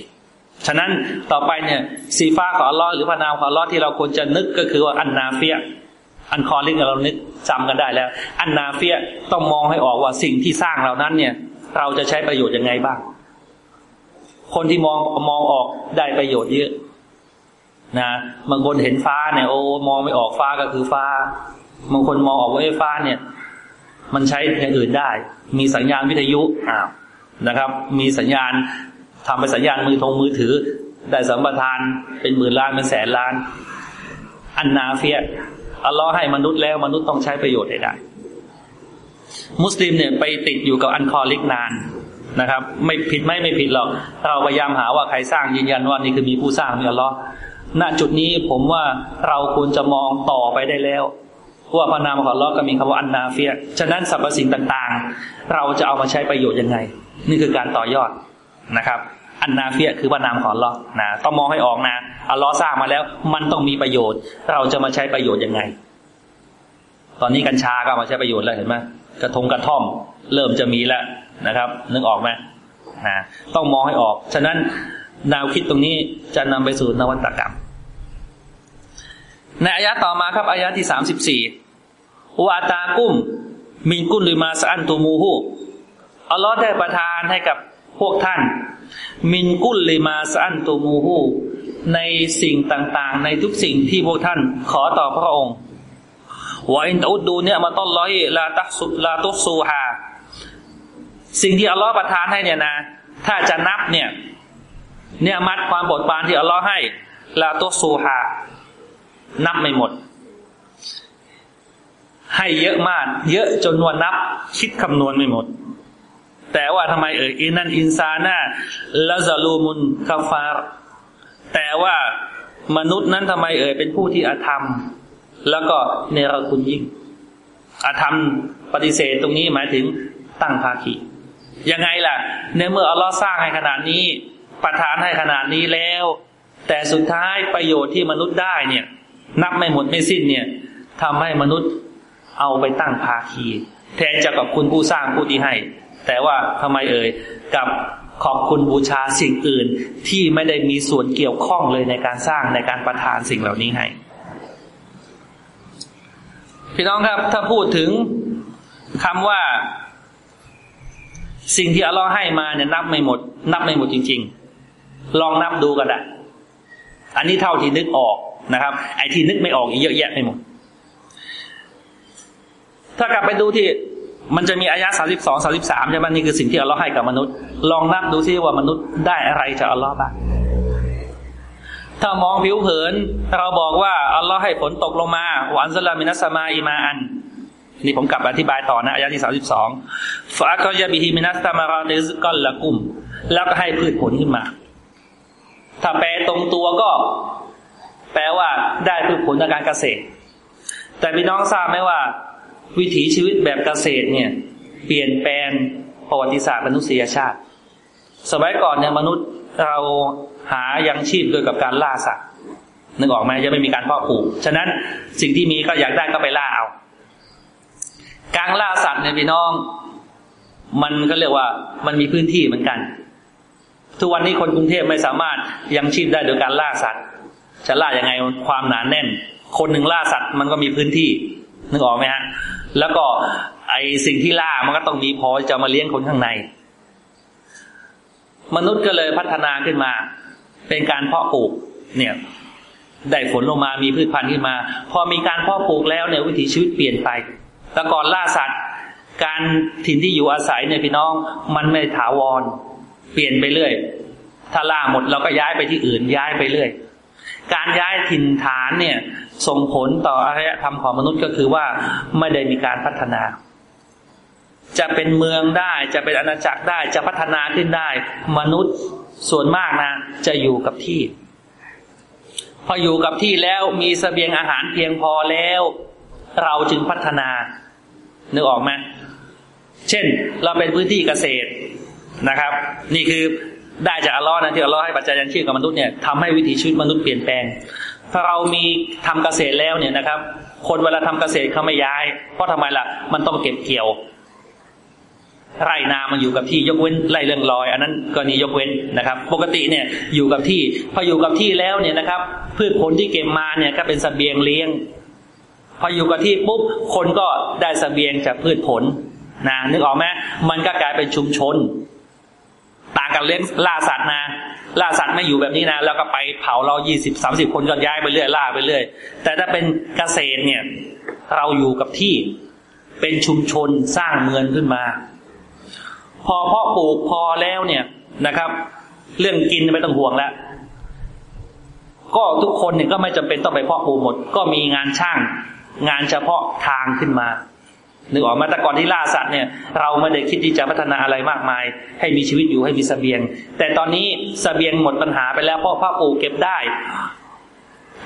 Speaker 1: ฉะนั้นต่อไปเนี่ยสีฟ้าของอัลลอฮ์หรือพระนามของอัลลอฮ์ที่เราควรจะนึกก็คือว่าอันนาเฟียอันคอลิงเรานึกจำกันได้แล้ว อันนาเฟียต้องมองให้ออกว่าสิ่งที่สร้างเหล่านั้นเนี่ย เราจะใช้ประโยชน์ยังไงบ้าง คนที่มองมองออกได้ประโยชน์เยอะนะบางคนเห็นฟ้าเนี่ยโอ้มองไม่ออกฟ้าก็คือฟ้าบางคนมองออกว่าไอ้ฟ้าเนี่ย มันใช้อย่างอื่นได้ มีสัญญาณวิทยุอ้าวนะครับ มีสัญญาณ ทำเป็นสัญญาณมือทงมือถือ ได้สัมปทานเป็นหมื่นล้านเป็นแสนล้าน النافعอัลลอฮ์ให้มนุษย์แล้วมนุษย์ต้องใช้ประโยชน์ได้ มุสลิมเนี่ยไปติดอยู่กับالخالقนานนะครับ ไม่ผิดไม่ไม่ผิดหรอกเราพยายามหาว่าใครสร้างยืนยันว่านี่คือมีผู้สร้างมีอัลลอฮ์ณจุดนี้ผมว่าเราควรจะมองต่อไปได้แล้วว่าพระนามของอัลลอฮ์ก็มีคำว่าอันนาเฟีย ฉะนั้นสรรพสิ่งต่างๆ เราจะเอามาใช้ประโยชน์ยังไง นี่คือการต่อยอด นะครับ อันนาเฟียคือว่านามของอัลอนะต้องมองให้ออกนะอัลลอฮ์สร้างมาแล้ว มันต้องมีประโยชน์ เราจะมาใช้ประโยชน์ยังไง ตอนนี้กัญชาก็มาใช้ประโยชน์แล้วเห็นไหมกระทงกระท่อม เริ่มจะมีแล้วนะครับ นึกออกไหมนะต้องมองให้ออก ฉะนั้นแนวคิดตรงนี้จะนำไปสู่นวัตกรรม ในอายะต่อมาครับอายะที่สามสิบสี่วาตากุ้มมินกุลลิมาสอันตูมูฮูอัลลอฮ์ได้ประทานให้กับ พวกท่าน มินกุลลิมาสันตูมูฮูในสิ่งต่างๆ ในทุกสิ่งที่พวกท่าน ขอต่อพระองค์วอินอุดดูเนี่ยมาต้นร้อยลาตัสุลาตุสูฮาสิ่งที่อัลลอฮ์ประทานให้เนี่ยนะ ถ้าจะนับเนี่ย เนี่ยมัดความบทบานที่อัลลอฮ์ให้ลาตุสูฮานับไม่หมด ให้เยอะมาก เยอะจนวันนับ คิดคำนวณไม่หมด แต่ว่าทำไมเอ่ยอินันอินซาน่าละซาลูมุนคาฟารแต่ว่ามนุษย์นั้นทำไมเอ่ยเป็นผู้ที่อาธรรม แล้วก็เนรคุณยิ่ง อาธรรมปฏิเสธตรงนี้หมายถึงตั้งภาคียังไงล่ะ ในเมื่ออัลลอฮ์สร้างให้ขนาดนี้ ประทานให้ขนาดนี้แล้ว แต่สุดท้ายประโยชน์ที่มนุษย์ได้เนี่ย นับไม่หมดไม่สิ้นเนี่ยทำให้มนุษย์เอาไปตั้งภาคี แทนจะกับคุณผู้สร้างผู้ที่ให้ แต่ว่าทำไมเอ่ยกับขอบคุณบูชาสิ่งอื่นที่ไม่ได้มีส่วนเกี่ยวข้องเลยในการสร้างในการประทานสิ่งเหล่านี้ให้ พี่น้องครับ ถ้าพูดถึงคำว่า สิ่งที่อัลลอฮ์ให้มาเนี่ยนับไม่หมด นับไม่หมดจริง ๆ ลองนับดูกันได้อันนี้เท่าที่นึกออกนะครับ ไอ้ที่นึกไม่ออกอีกเยอะแยะไปหมดถ้ากลับไปดูที่ มันจะมีอายะสามสิบสองสามสิบสามใช่ไหมนี่คือสิ่งที่อัลลอฮ์ให้กับมนุษย์ ลองนับดูซิว่ามนุษย์ได้อะไรจากอัลลอฮ์บ้างถ้ามองผิวเผิน เราบอกว่าอัลลอฮ์ให้ฝนตกลงมาوأنزل من السماء ماء นี่ผมกลับอธิบายต่อนะอายะที่สามสิบสองفأخرج به من الثمرات رزقا لكم แล้วก็ให้พืชผลขึ้นมา ถ้าแปลตรงตัวก็ แปลว่าได้พืชผลทางการเกษตร แต่พี่น้องทราบไหมว่า วิถีชีวิตแบบเกษตรเนี่ย เปลี่ยนแปลงประวัติศาสตร์มนุษยชาติ สมัยก่อนเนี่ยมนุษย์เราหายังชีพด้วยกับการล่าสัตว์นึกออกไหมยังไม่มีการเพาะปลูก ฉะนั้นสิ่งที่มีก็อยากได้ก็ไปล่าเอา การล่าสัตว์เนี่ยพี่น้อง มันก็เรียกว่ามันมีพื้นที่เหมือนกัน ทุกวันนี้คนกรุงเทพไม่สามารถยังชีพได้โดยการล่าสัตว์ จะล่ายังไงความหนานแน่น คนหนึ่งล่าสัตว์มันก็มีพื้นที่ นึกออกไหมฮะ แล้วก็ไอสิ่งที่ล่ามันก็ต้องมีพอจะมาเลี้ยงคนข้างใน มนุษย์ก็เลยพัฒนาขึ้นมา เป็นการเพาะปลูก เนี่ยได้ฝนลงมามีพืชพันธุ์ขึ้นมา พอมีการเพาะปลูกแล้วเนี่ยวิถีชีวิตเปลี่ยนไป แต่ก่อนล่าสัตว์ การถิ่นที่อยู่อาศัยเนี่ยพี่น้อง มันไม่ถาวร เปลี่ยนไปเรื่อย ถ้าล่าหมดเราก็ย้ายไปที่อื่นย้ายไปเรื่อย การย้ายถิ่นฐานเนี่ย ส่งผลต่ออารยธรรมของมนุษย์ก็คือว่าไม่ได้มีการพัฒนา จะเป็นเมืองได้จะเป็นอาณาจักรได้จะพัฒนาขึ้นได้ มนุษย์ส่วนมากนะ จะอยู่กับที่ พออยู่กับที่แล้วมีสเสบียงอาหารเพียงพอแล้ว เราจึงพัฒนา นึกออกไหมเช่น เราเป็นพื้นที่เกษตรนะครับ นี่คือได้จากอัลลอฮ์นะที่อัลลอฮ์ให้ปัจจัยยังชีพกับมนุษย์เนี่ยทำให้วิถีชีวิตมนุษย์เปลี่ยนแปลง ถ้าเรามีทำเกษตรแล้วเนี่ยนะครับ คนเวลาทำเกษตรเขาไม่ย้าย เพราะทำไมล่ะ มันต้องเก็บเกี่ยว ไร่นามันอยู่กับที่ยกเว้นไร่เรื่องลอย อันนั้นกรณียกเว้นนะครับ ปกติเนี่ยอยู่กับที่ พออยู่กับที่แล้วเนี่ยนะครับ พืชผลที่เก็บมาเนี่ยก็เป็นสเสบียงเลี้ยง พออยู่กับที่ปุ๊บคนก็ได้สเสบียงจากพืชผลนะนึกออกไหมมันก็กลายเป็นชุมชน ต่างกันเลี้ยงล่าสัตว์นะล่าสัตว์ไม่อยู่แบบนี้นะแล้วก็ไปเผาเรายี่สิบสามสิบคนก็ย้ายไปเรื่อยล่าไปเรื่อย แต่ถ้าเป็นเกษตรเนี่ย เราอยู่กับที่เป็นชุมชนสร้างเมืองขึ้นมา พอเพาะปลูกพอแล้วเนี่ยนะครับ เรื่องกินไม่ต้องห่วงแล้วก็ทุกคนเนี่ยก็ไม่จำเป็นต้องไปเพาะปลูกหมด ก็มีงานช่าง งานเฉพาะทางขึ้นมา นึกออกมาแต่ก่อนที่ล่าสัตว์เนี่ย เราไม่ได้คิดที่จะพัฒนาอะไรมากมาย ให้มีชีวิตอยู่ให้มีสเสบียง แต่ตอนนี้สเสบียงหมดปัญหาไปแล้วเพราะพ่อปลูกเก็บได้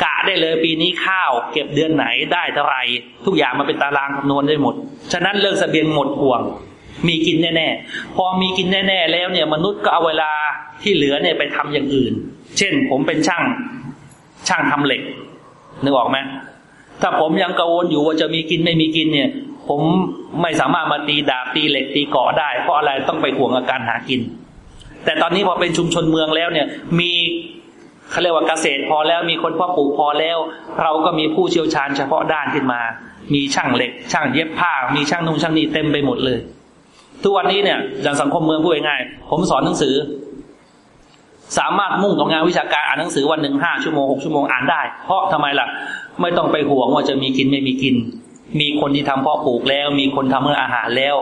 Speaker 1: กะได้เลยปีนี้ข้าว เก็บเดือนไหนได้เท่าไหร่ทุกอย่างมาเป็นตารางคำนวณได้หมด ฉะนั้นเรื่องสเสบียงหมดห่วง มีกินแน่ๆพอมีกินแน่ ๆ แล้วเนี่ยมนุษย์ก็เอาเวลาที่เหลือเนี่ยไปทำอย่างอื่น เช่น ผมเป็นช่างช่างทำเหล็กนึกออกไหมถ้าผมยังกังวลอยู่ว่าจะมีกินไม่มีกินเนี่ย ผมไม่สามารถมาตีดาบตีเหล็กตีเกาะได้ เพราะอะไรต้องไปห่วงอาการหากิน แต่ตอนนี้พอเป็นชุมชนเมืองแล้วเนี่ย มีเขาเรียกว่าเกษตรพอแล้วมีคนพ่อปลูกพอแล้ว เราก็มีผู้เชี่ยวชาญเฉพาะด้านขึ้นมา มีช่างเหล็ก ช่างเย็บผ้า มีช่างนุ่งช่างนี่เต็มไปหมดเลย ทุกวันนี้เนี่ยอย่างสังคมเมืองพูดง่ายๆผมสอนหนังสือ สามารถมุ่งกับงานวิชาการอ่านหนังสือวันหนึ่งห้าชั่วโมงหกชั่วโมงอ่านได้ เพราะทำไมล่ะ ไม่ต้องไปห่วงว่าจะมีกินไม่มีกิน มีคนที่ทำเพาะปลูกแล้ว มีคนทำเมื่ออาหารแล้ว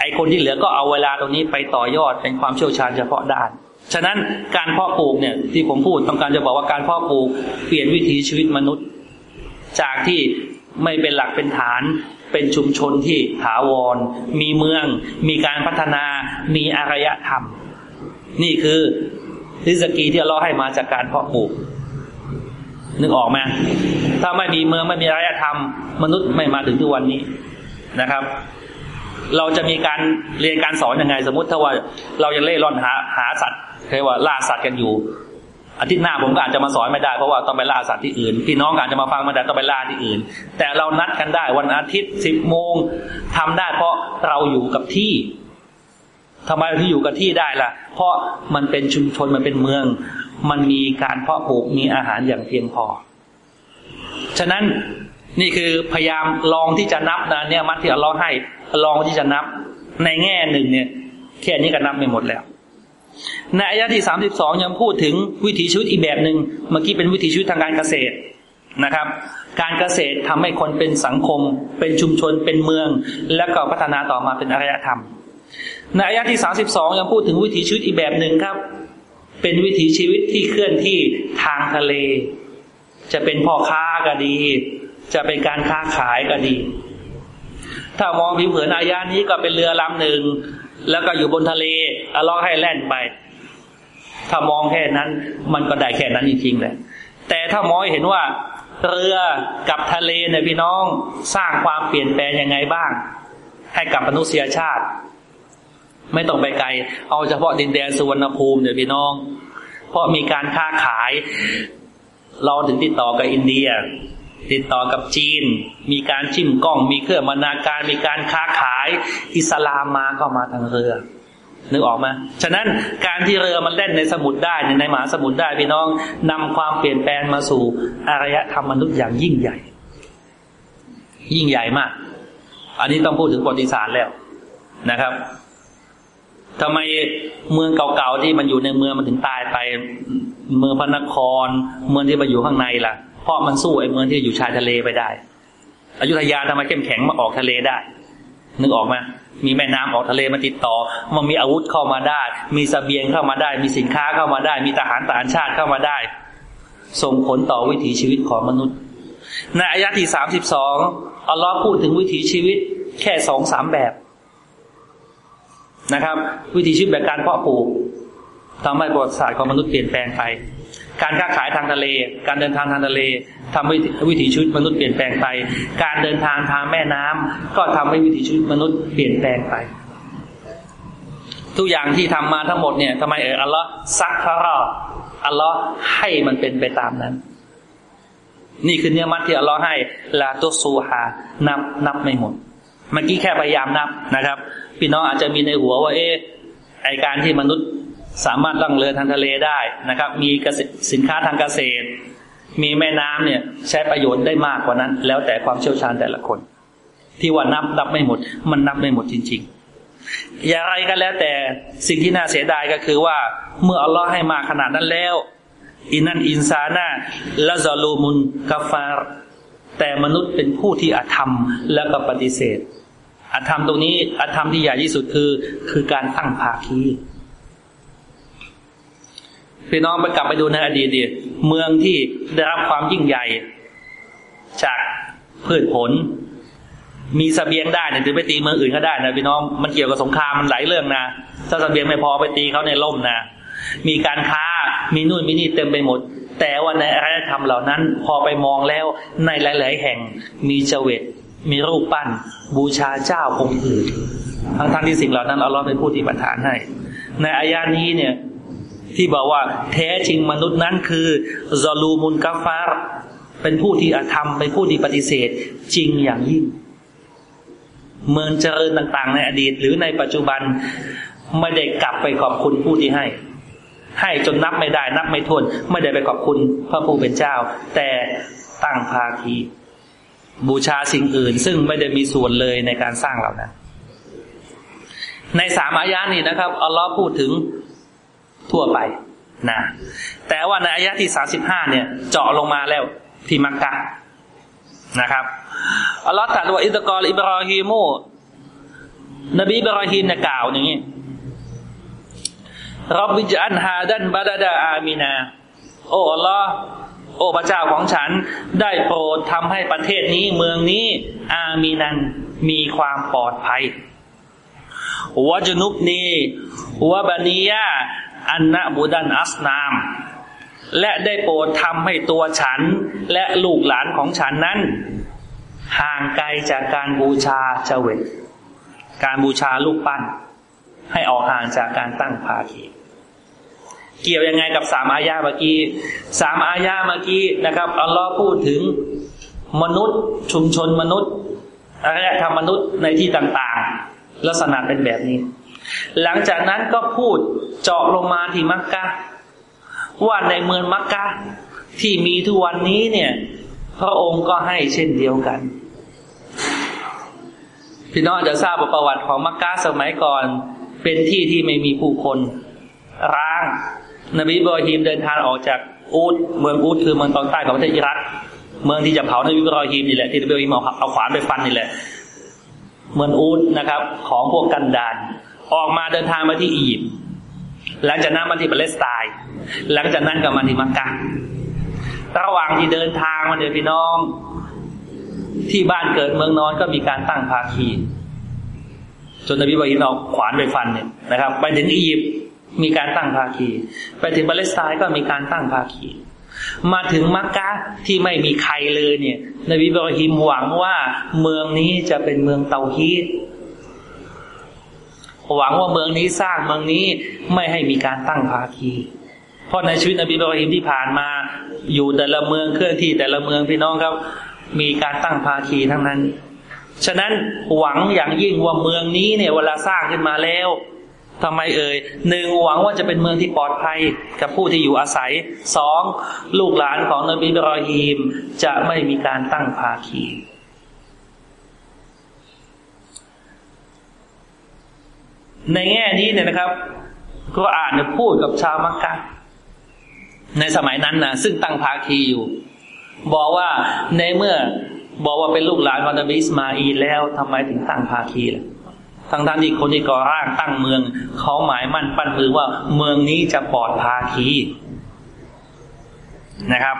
Speaker 1: ไอคนที่เหลือก็เอาเวลาตรงนี้ไปต่อยอดเป็นความเชี่ยวชาญเฉพาะด้าน ฉะนั้นการเพาะปลูกเนี่ยที่ผมพูดต้องการจะบอกว่าการเพาะปลูกเปลี่ยนวิถีชีวิตมนุษย์ จากที่ไม่เป็นหลักเป็นฐานเป็นชุมชนที่ถาวร มีเมือง มีการพัฒนา มีอารยธรรม นี่คือริสกีที่เราให้มาจากการเพาะปลูก นึกออกไหม ถ้าไม่มีเมืองไม่มีอารยธรรม มนุษย์ไม่มาถึงทุกวันนี้นะครับ เราจะมีการเรียนการสอนอยังไง สมมติถ้าว่าเรายังเล่ร่อนหาหาสัตว์เรียกว่าล่าสัตว์กันอยู่อาทิตย์หน้าผมก็อาจจะมาสอนไม่ได้เพราะว่าต้องไปล่าสัตว์ที่อื่นพี่น้องอาจจะมาฟังไม่ได้ต้องไปล่าที่อื่น แต่เรานัดกันได้วันอาทิตย์สิบโมงทำได้เพราะเราอยู่กับที่ทำไมที่อยู่กับที่ได้ล่ะ เพราะมันเป็นชุมชนมันเป็นเมือง มันมีการเพาะปลูกมีอาหารอย่างเพียงพอ ฉะนั้นนี่คือพยายามลองที่จะนับนะเนี่ยมัดที่อัลลอฮ์ให้ลองที่จะนับ ในแง่หนึ่งเนี่ย แค่นี้ก็นับไม่หมดแล้ว ในอายะที่สามสิบสองยังพูดถึงวิถีชีวิตอีกแบบหนึ่งเมื่อกี้เป็นวิถีชีวิตทางการเกษตรนะครับ การเกษตรทำให้คนเป็นสังคม เป็นชุมชนเป็นเมือง แล้วก็พัฒนาต่อมาเป็นอารยธรรม ในอายะที่สาสิบสองยังพูดถึงวิถีชีวิตอีกแบบหนึ่งครับ เป็นวิถีชีวิตที่เคลื่อนที่ทางทะเล จะเป็นพ่อค้าก็ดี จะเป็นการค้าขายก็ดี ถ้ามองผิวเผินอายะนี้ก็เป็นเรือลำหนึ่ง แล้วก็อยู่บนทะเลอัลลอให้แล่นไป ถ้ามองแค่นั้น มันก็ได้แค่นั้นจริงๆเลยแต่ถ้ามองเห็นว่าเรือกับทะเลเนี่ยพี่น้องสร้างความเปลี่ยนแปลงยังไงบ้าง ให้กับมนุษยชาติ ไม่ต้องไปไกล เอาเฉพาะดินแดนสุวรรณภูมิเนี่ยพี่น้อง เพราะมีการค้าขาย เราถึงติดต่อกับอินเดีย ติดต่อกับจีน มีการจิ้มกล้อง มีเครื่องบรรณาการ มีการค้าขาย อิสลามมาก็มาทางเรือนึกออกไหมฉะนั้นการที่เรือมันเล่นในสมุทรได้ในมหาสมุทรได้พี่น้องนำความเปลี่ยนแปลงมาสู่อารยธรรมมนุษย์อย่างยิ่งใหญ่ ยิ่งใหญ่มาก อันนี้ต้องพูดถึงประวัติศาสตร์แล้วนะครับทำไมเมืองเก่าๆที่มันอยู่ในเมืองมันถึงตายไป เมืองพระนคร เมืองที่มาอยู่ข้างในล่ะ เพราะมันสู้ไอ้เมืองที่อยู่ชายทะเลไปได้อยุธยาทำไมเข้มแข็งมาออกทะเลได้ นึกออกไหมมีแม่น้ำออกทะเลมาติดต่อ มันมีอาวุธเข้ามาได้ มีสเสบียงเข้ามาได้ มีสินค้าเข้ามาได้ มีทหารต่างชาติเข้ามาได้ ส่งผลต่อวิถีชีวิตของมนุษย์ ในอายะที่สามสิบสองอัลลอฮ์พูดถึงวิถีชีวิตแค่สองสามแบบนะครับ วิถีชีวิตแบบการเพาะปลูก ทำให้ประวัติศาสตร์ของมนุษย์เปลี่ยนแปลงไป การค้าขายทางทะเล การเดินทางทางทะเลทำให้วิถีชีวิตมนุษย์เปลี่ยนแปลงไป การเดินทางทางแม่น้ำก็ทำให้วิถีชีวิตมนุษย์เปลี่ยนแปลงไป ทุกอย่างที่ทำมาทั้งหมดเนี่ยทำไมเอออัลลอฮ์ซักพระรออัลลอฮ์ให้มันเป็นไปตามนั้น นี่คือเนื้อมัดที่อัลลอฮ์ให้ลาตุซูฮานับนับไม่หมดเมื่อกี้แค่พยายามนับนะครับ พี่น้องอาจจะมีในหัวว่า เอ๊ะไอการที่มนุษย์ สามารถล่องเรือทางทะเลได้นะครับ มีสินค้าทางเกษตร มีแม่น้ำเนี่ยใช้ประโยชน์ได้มากกว่านั้น แล้วแต่ความเชี่ยวชาญแต่ละคน ที่ว่านับนับไม่หมด มันนับไม่หมดจริง ๆ อย่างไรก็แล้วแต่สิ่งที่น่าเสียดายก็คือว่า เมื่ออัลลอฮ์ให้มาขนาดนั้นแล้วอินันอินซานาละซาลูมุนกาฟารแต่มนุษย์เป็นผู้ที่อาธรรมแล้วก็ปฏิเสธอาธรรมตรงนี้อาธรรมที่ใหญ่ที่สุดคือ คือการตั้งภาคี พี่น้องไปกลับไปดูในอดีตดิเมืองที่ได้รับความยิ่งใหญ่ จากพืชผล มีสเสบียงได้เนี่ยถึงไปตีเมืองอื่นก็ได้นะพี่น้องมันเกี่ยวกับสงครามมันหลายเรื่องนะถ้าสเสบียงไม่พอไปตีเขาในล่มนะมีการค้ามีนู่นมีนี่เต็มไปหมด แต่ว่าในอารยธรรมเหล่านั้น พอไปมองแล้วในหลาย ๆ แห่งมีเจเวตมีรูปปั้น บูชาเจ้าองค์อื่นทั้งทั้งที่สิ่งเหล่านั้นอัลลอฮ์เป็นผู้ที่ประทานให้ ในอายานี้เนี่ย ที่บอกว่าแท้จริงมนุษย์นั้นคือซอลูมุนกาฟารเป็นผู้ที่อาธรรมเป็นผู้ที่ปฏิเสธจริงอย่างยิ่ง เมืองเจริญต่าง ๆ ในอดีต หรือในปัจจุบันไม่ได้กลับไปขอบคุณผู้ที่ให้ ให้จนนับไม่ได้ นับไม่ถ้วนไม่ได้ไปขอบคุณพระผู้เป็นเจ้า แต่ตั้งภาคี บูชาสิ่งอื่น ซึ่งไม่ได้มีส่วนเลยในการสร้างเรานะในสามอายะนี้นะครับอัลลอฮ์พูดถึง ทั่วไปนะแต่ว่าในอายะที่สามสิบห้าเนี่ยเจาะลงมาแล้วที่มักกะนะครับอัลลอฮ์ตรัสว่าإذ قال إبراهيم นบีอิบราฮิมเนี่ยกล่าวอย่างนี้รับวิจันฮาดันบาดาดาอามีนา โอ้อัลลอฮ์โอ้พระเจ้าของฉัน ได้โปรดทำให้ประเทศนี้เมืองนี้ อามีนันมีความปลอดภัยวจนุบนีวบานียา อันนะบุดันอัสนาม และได้โปรดทำให้ตัวฉันและลูกหลานของฉันนั้น ห่างไกลจากการบูชาเจเวตการบูชาลูกปั้น ให้ออกห่างจากการตั้งภาคีเกี่ยวยังไงกับสามอายาเมื่อกี้สามอายาเมื่อกี้นะครับอัลลอฮ์พูดถึงมนุษย์ชุมชนมนุษย์อารยธรรมมนุษย์ในที่ต่างๆ ลักษณะเป็นแบบนี้ หลังจากนั้นก็พูดเจาะลงมาที่มักกะว่าในเมืองมักกะที่มีทุกวันนี้เนี่ย พระองค์ก็ให้เช่นเดียวกัน พี่น้องจะทราบประวัติของมักกะสมัยก่อน เป็นที่ที่ไม่มีผู้คน ร้าง นบีบรอฮีมเดินทางออกจากอูดเมืองอูดคือเมืองตอนใต้ของประเทศอิรักเมืองที่จะเผานบีบรอฮีมนี่แหละที่นบีบรอฮีมเอาเอาขวานไปฟันนี่แหละ เมืองอูดนะครับ ของพวกกันดาน ออกมาเดินทางมาที่อียิปต์หลังจากนั้นมาที่ปาเลสไตน์หลังจากนั้นก็มาที่มักกะระหว่างที่เดินทางมาเดินพี่น้อง ที่บ้านเกิดเมืองนอนก็มีการตั้งภาคี จนนบีบรอฮีมเอาขวานไปฟันเนี่ยนะครับ ไปถึงอียิปต์มีการตั้งภาคี ไปถึงปาเลสไตน์ก็มีการตั้งภาคี มาถึงมักกะที่ไม่มีใครเลยเนี่ย นบีบรอฮิมหวังว่าเมืองนี้จะเป็นเมืองเตาฮีด หวังว่าเมืองนี้สร้างเมืองนี้ไม่ให้มีการตั้งภาคีเพราะในชีวิตนบีบรอฮิมที่ผ่านมาอยู่แต่ละเมืองเคลื่อนที่แต่ละเมืองพี่น้องครับมีการตั้งภาคีทั้งนั้น ฉะนั้นหวังอย่างยิ่งว่าเมืองนี้เนี่ยเวลาสร้างขึ้นมาแล้วทำไมเอ่ยหนึ่งหวังว่าจะเป็นเมืองที่ปลอดภัยกับผู้ที่อยู่อาศัยสองลูกหลานของนบีบรอฮีมจะไม่มีการตั้งภาคี ในแง่นี้เนี่ยนะครับก็อ่านพูดกับชาวมักกะในสมัยนั้นนะซึ่งตั้งภาคีอยู่ บอกว่าในเมื่อบอกว่าเป็นลูกหลานของนบิสมาอีแล้วทำไมถึงตั้งภาคีล่ะทั้งท่านที่คนที่ก่อร่างตั้งเมือง เขาหมายมั่นปั้นมือว่าเมืองนี้จะปลอดภาคีนะครับ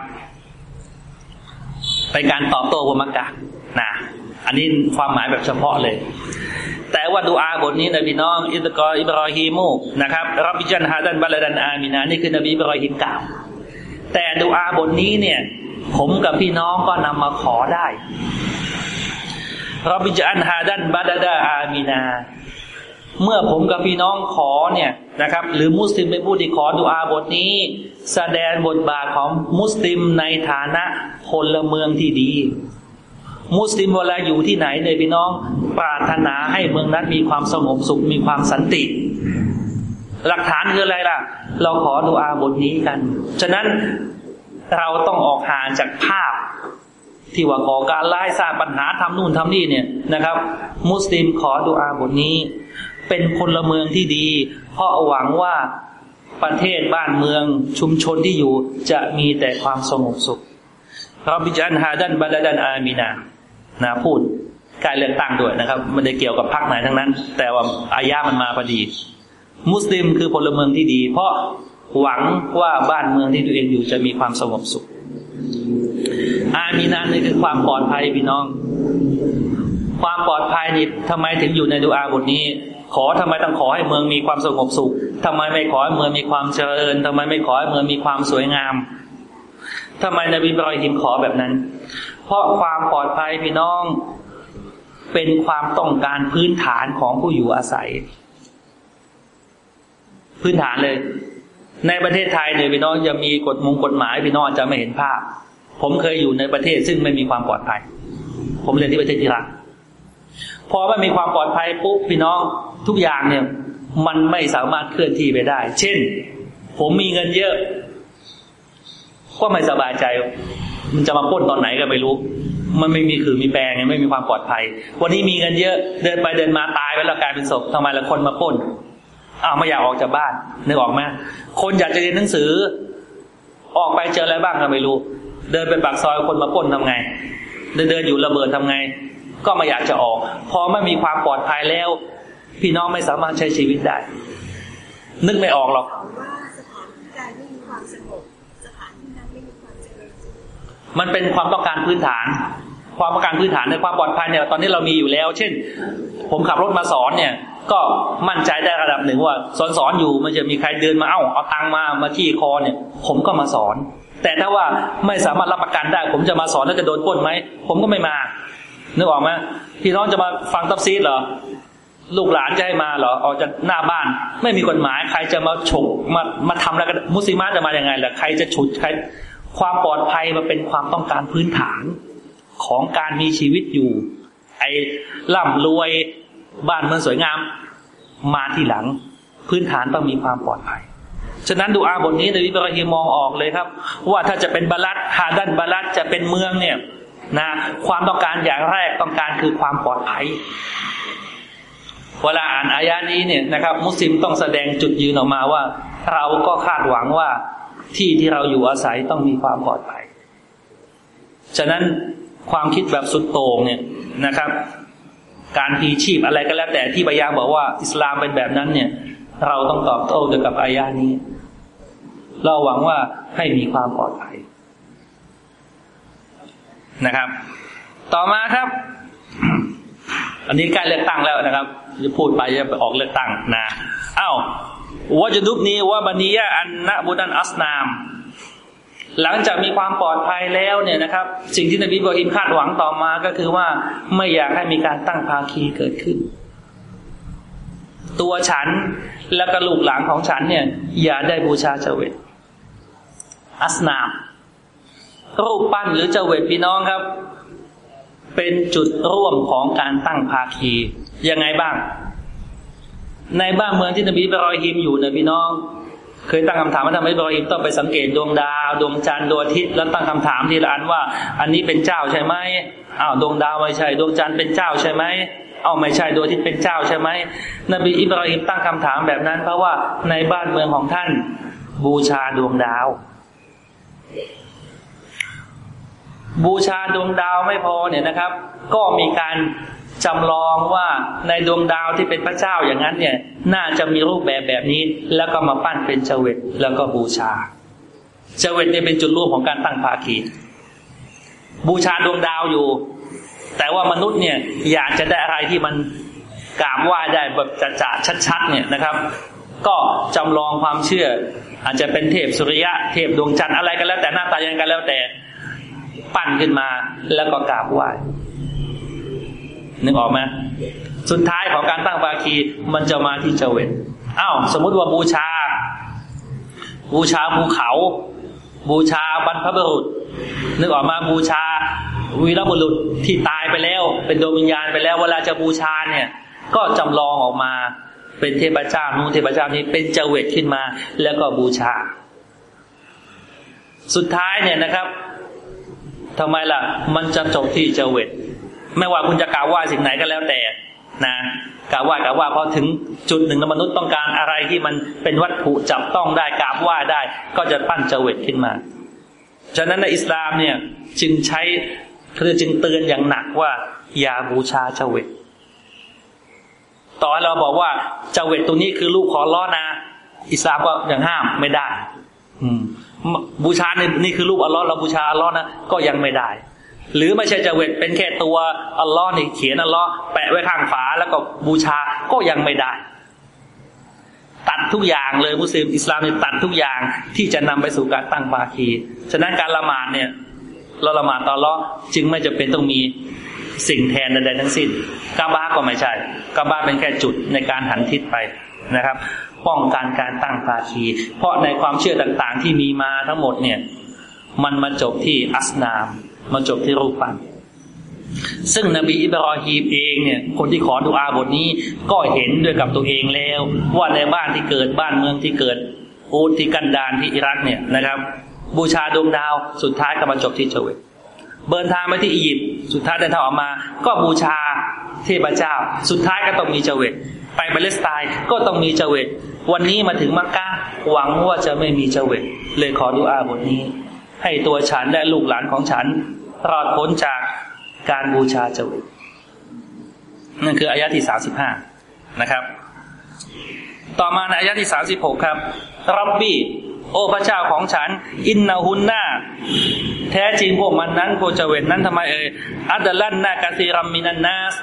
Speaker 1: เป็นการตอบโต้วมักกะนะอันนี้ความหมายแบบเฉพาะเลย แต่ว่าดูอาบทนี้นบีน้องอิสกออิบรอฮีมูนะครับรับบิจันฮาดันบัลดันอามินานี่คือนบีอิบรอฮีมกล่าวแต่ดูอาบทนี้เนี่ย ผมกับพี่น้องก็นำมาขอได้เราบิจันฮาดันบาดาดาอามีนา เมื่อผมกับพี่น้องขอเนี่ยนะครับ หรือมุสลิมเป็นผู้ที่ขอดุอาบทนี้ แสดงบทบาทของมุสลิมในฐานะพลเมืองที่ดี มุสลิมเวลาอยู่ที่ไหนเนี่ยพี่น้อง ปรารถนาให้เมืองนั้นมีความสงบสุขมีความสันติ หลักฐานคืออะไรล่ะ เราขอดุอาบทนี้กัน ฉะนั้นเราต้องออกห่างจากภาพ ที่ว่าก่อการร้ายสร้างปัญหาทำนู่นทำนี่เนี่ยนะครับ มุสลิมขอดุอาบทนี้ เป็นพลเมืองที่ดี เพราะหวังว่าประเทศบ้านเมืองชุมชนที่อยู่จะมีแต่ความสงบสุขเราบิจันฮาดันบาลดันอามีนา นะพูดการเลือกตั้งด้วยนะครับมันได้เกี่ยวกับพรรคไหนทั้งนั้น แต่ว่าอายามันมาพอดี มุสลิมคือพลเมืองที่ดี เพราะหวังว่าบ้านเมืองที่ตัวเองอยู่จะมีความสงบสุข อามีนานี่คือความปลอดภัยพี่น้อง ความปลอดภัยนี่ทำไมถึงอยู่ในดูอาบทนี้ ขอทำไมต้องขอให้เมืองมีความสงบสุขทำไมไม่ขอให้เมืองมีความเจริญทำไมไม่ขอให้เมืองมีความสวยงามทำไมนบีบรอยฮิมขอแบบนั้น ราะความปลอดภัยพี่น้อง เป็นความต้องการพื้นฐานของผู้อยู่อาศัย พื้นฐานเลย ในประเทศไทยเนี่ยพี่น้องจะมีกฎมงกฎหมายพี่น้องจะไม่เห็นภาพ ผมเคยอยู่ในประเทศซึ่งไม่มีความปลอดภัย ผมเรียนที่ประเทศอิรักพอไม่มีความปลอดภัยปุ๊บพี่น้องทุกอย่างเนี่ย มันไม่สามารถเคลื่อนที่ไปได้ เช่น ผมมีเงินเยอะ ก็ไม่สบายใจ มันจะมาพ้นตอนไหนก็ไม่รู้ มันไม่มีคือมีแปลงไม่มีความปลอดภัย วันนี้มีเงินเยอะเดินไปเดินมาตายไปแล้วกลายเป็นศพทำไมละคนมาพ้นอ้าวไม่อยากออกจากบ้านนึกออกไหมคนอยากจะเรียนหนังสือ ออกไปเจออะไรบ้างก็ไม่รู้ เดินไปปากซอยคนมาพ้นทำไง เดินเดินอยู่ระเบิดทำไง ก็ไม่อยากจะออก พอไม่มีความปลอดภัยแล้ว พี่น้องไม่สามารถใช้ชีวิตได้ นึกไม่ออกหรอก
Speaker 2: ว่าสถานที่ใดไม่มีความสงบสถานที่นั้นไม่มีความเจริญ
Speaker 1: มันเป็นความต้องการพื้นฐาน ความต้องการพื้นฐานในความปลอดภัยเนี่ยตอนนี้เรามีอยู่แล้ว เช่น ผมขับรถมาสอนเนี่ย ก็มั่นใจได้ระดับหนึ่งว่า สอนสอนอยู่มันจะมีใครเดินมาเอ้าเอาตังมามาขี้คอเนี่ย ผมก็มาสอน แต่ถ้าว่าไม่สามารถรับประกันได้ ผมจะมาสอนแล้วจะโดนป้นไหมผมก็ไม่มานึกออกไหมพี่น้องจะมาฟังตับซีดเหรอลูกหลานจะให้มาเหรอออกจากหน้าบ้าน ไม่มีกฎหมาย ใครจะมาฉกมามาทำอะไรกันมุสลิมจะมาอย่างไงล่ะใครจะฉุดใคร ความปลอดภัยมันเป็นความต้องการพื้นฐานของการมีชีวิตอยู่ ไอ้ร่ำรวยบ้านเมืองสวยงาม มาที่หลัง พื้นฐานต้องมีความปลอดภัย ฉะนั้นดูอาบทนี้นบีบรอฮิมมองออกเลยครับ ว่าถ้าจะเป็นบาลัดฮาดันบาลัดจะเป็นเมืองเนี่ยนะความต้องการอย่างแรกต้องการคือความปลอดภัย เวลาอ่านอายานี้เนี่ยนะครับ มุสลิมต้องแสดงจุดยืนออกมาว่า เราก็คาดหวังว่า ที่ที่เราอยู่อาศัยต้องมีความปลอดภัย ฉะนั้นความคิดแบบสุดโต่งเนี่ยนะครับ การพีชีพอะไรก็แล้ว แต่ที่บายาบอกว่า อิสลามเป็นแบบนั้นเนี่ย เราต้องตอบโต้เกี่ยวกับอายานี้ เราหวังว่าให้มีความปลอดภัยนะครับ ต่อมาครับ อันนี้ใกล้เลือกตั้งแล้วนะครับ จะพูดไปจะไปออกเลือกตั้งนะอ้าว วะจดุบนี้ว่าบันียะอันนะบุดันอัสนาม หลังจากมีความปลอดภัยแล้วเนี่ยนะครับ สิ่งที่นบีบรอฮิมคาดหวังต่อมาก็คือว่าไม่อยากให้มีการตั้งภาคีเกิดขึ้น ตัวฉันและกระลูกหลานของฉันเนี่ย อย่าได้บูชาเจเวตอัสนาม รูปปั้นหรือเจเวตพี่น้องครับ เป็นจุดร่วมของการตั้งภาคียังไงบ้าง ในบ้านเมืองที่นบีบรอฮิมอยู่นะพี่น้อง เคยตั้งคำถามว่าทำไมบรอฮิมต้องไปสังเกตดวงดาวดวงจันทร์ดวงอาทิตย์แล้วตั้งคำถามทีละอันว่า อันนี้เป็นเจ้าใช่ไหมอ้าวดวงดาวไม่ใช่ ดวงจันทร์เป็นเจ้าใช่ไหมเอาไม่ใช่ดวงอาทิตย์เป็นเจ้าใช่ไหมนบีอิบราฮิมตั้งคำถามแบบนั้น เพราะว่าในบ้านเมืองของท่าน บูชาดวงดาว บูชาดวงดาวไม่พอเนี่ยนะครับ ก็มีการ จำลองว่าในดวงดาวที่เป็นพระเจ้าอย่างนั้นเนี่ย น่าจะมีรูปแบบแบบนี้ แล้วก็มาปั้นเป็นเจเวตแล้วก็บูชาเจเวตเนี่ยเป็นจุดร่วมของการตั้งภาคีบูชาดวงดาวอยู่ แต่ว่ามนุษย์เนี่ยอยากจะได้อะไรที่มันกราบไหว้ได้แบบจะๆชัดๆเนี่ยนะครับ ก็จำลองความเชื่อ อาจจะเป็นเทพสุริยะเทพดวงจันทร์อะไรก็แล้วแต่หน้าตายังไงก็แล้วแต่ ปั้นขึ้นมาแล้วก็กราบไหว้ นึกออกไหมสุดท้ายของการตั้งภาคีมันจะมาที่เจเวตอ้าวสมมุติว่าบูชา บูชาภูเขา บูชาบรรพบุรุษ นึกออกมาบูชาวีรบุรุษที่ตายไปแล้ว เป็นดวงวิญญาณไปแล้ว เวลาจะบูชาเนี่ย ก็จำลองออกมาเป็นเทพเจ้านู้นเทพเจ้านี้เป็นเจเวตขึ้นมา แล้วก็บูชา สุดท้ายเนี่ยนะครับทำไมล่ะ มันจะจบที่เจเวต ไม่ว่าคุณจะกล่าวว่าสิ่งไหนก็แล้วแต่นะกล่าวว่ากล่าวว่าพอถึงจุดหนึ่งมนุษย์ต้องการอะไรที่มันเป็นวัตถุจับต้องได้กราบว่าได้ ก็จะปั้นเจเวตขึ้นมาฉะนั้นในอิสลามเนี่ยจึงใช้คือจึงเตือนอย่างหนักว่า อย่าบูชาเจเวตต่อให้เราบอกว่าเจเวตตัวนี้คือลูกขอล้อนะอิสลามก็ยังห้ามไม่ได้ อืมบูชาเนี่นี่คือรูปอัลลอฮ์เราบูชาอัลลอฮ์นะก็ยังไม่ได้ หรือไม่ใช่จะเวทเป็นแค่ตัวอัลลอฮ์นี่เขียนอัลลอฮ์แปะไว้ข้างฝาแล้วก็บูชาก็ยังไม่ได้ ตัดทุกอย่างเลยมุสลิมอิสลามนี่ตัดทุกอย่างที่จะนำไปสู่การตั้งภาคี ฉะนั้นการละหมาดเนี่ยเราละหมาดตอนล้อจึงไม่จะเป็นต้องมีสิ่งแทนใดๆทั้งสิ้นกาบาก็ไม่ใช่กาบาเป็นแค่จุดในการหันทิศไปนะครับ ป้องกันการตั้งภาคี เพราะในความเชื่อต่างๆที่มีมาทั้งหมดเนี่ย มันมาจบที่อัสนาม มาจบที่รูปปั้นซึ่งนบีอิบรอฮีมเองเนี่ย คนที่ขอดุอาบทนี้ก็เห็นด้วยกับตัวเองแล้ว ว่าในบ้านที่เกิดบ้านเมืองที่เกิดอูดที่กันดานที่อิรักเนี่ยนะครับ บูชาดวงดาวสุดท้ายก็มาจบที่เจวิตเบินทางไปที่อียิปต์สุดท้ายเดินทางออกมา ก็บูชาเทพเจ้า สุดท้ายก็ต้องมีเจวิตไปปาเลสไตน์ก็ต้องมีเจวิตวันนี้มาถึงมักกะหวังว่าจะไม่มีเจวิตเลยขอดุอาบทนี้ ให้ตัวฉันและลูกหลานของฉัน รอดพ้นจากการบูชาเจวิตนั่นคืออายะที่สามสิบห้านะครับ ต่อมาในอายะที่สามสิบหกครับรับบี้โอ้พระเจ้าของฉัน อินนาหุนนาแท้จริงพวกมันนั้นพวกเจเวตนั้นทำไมเอ่ยอัดลันนากาซีรัมมินันนาส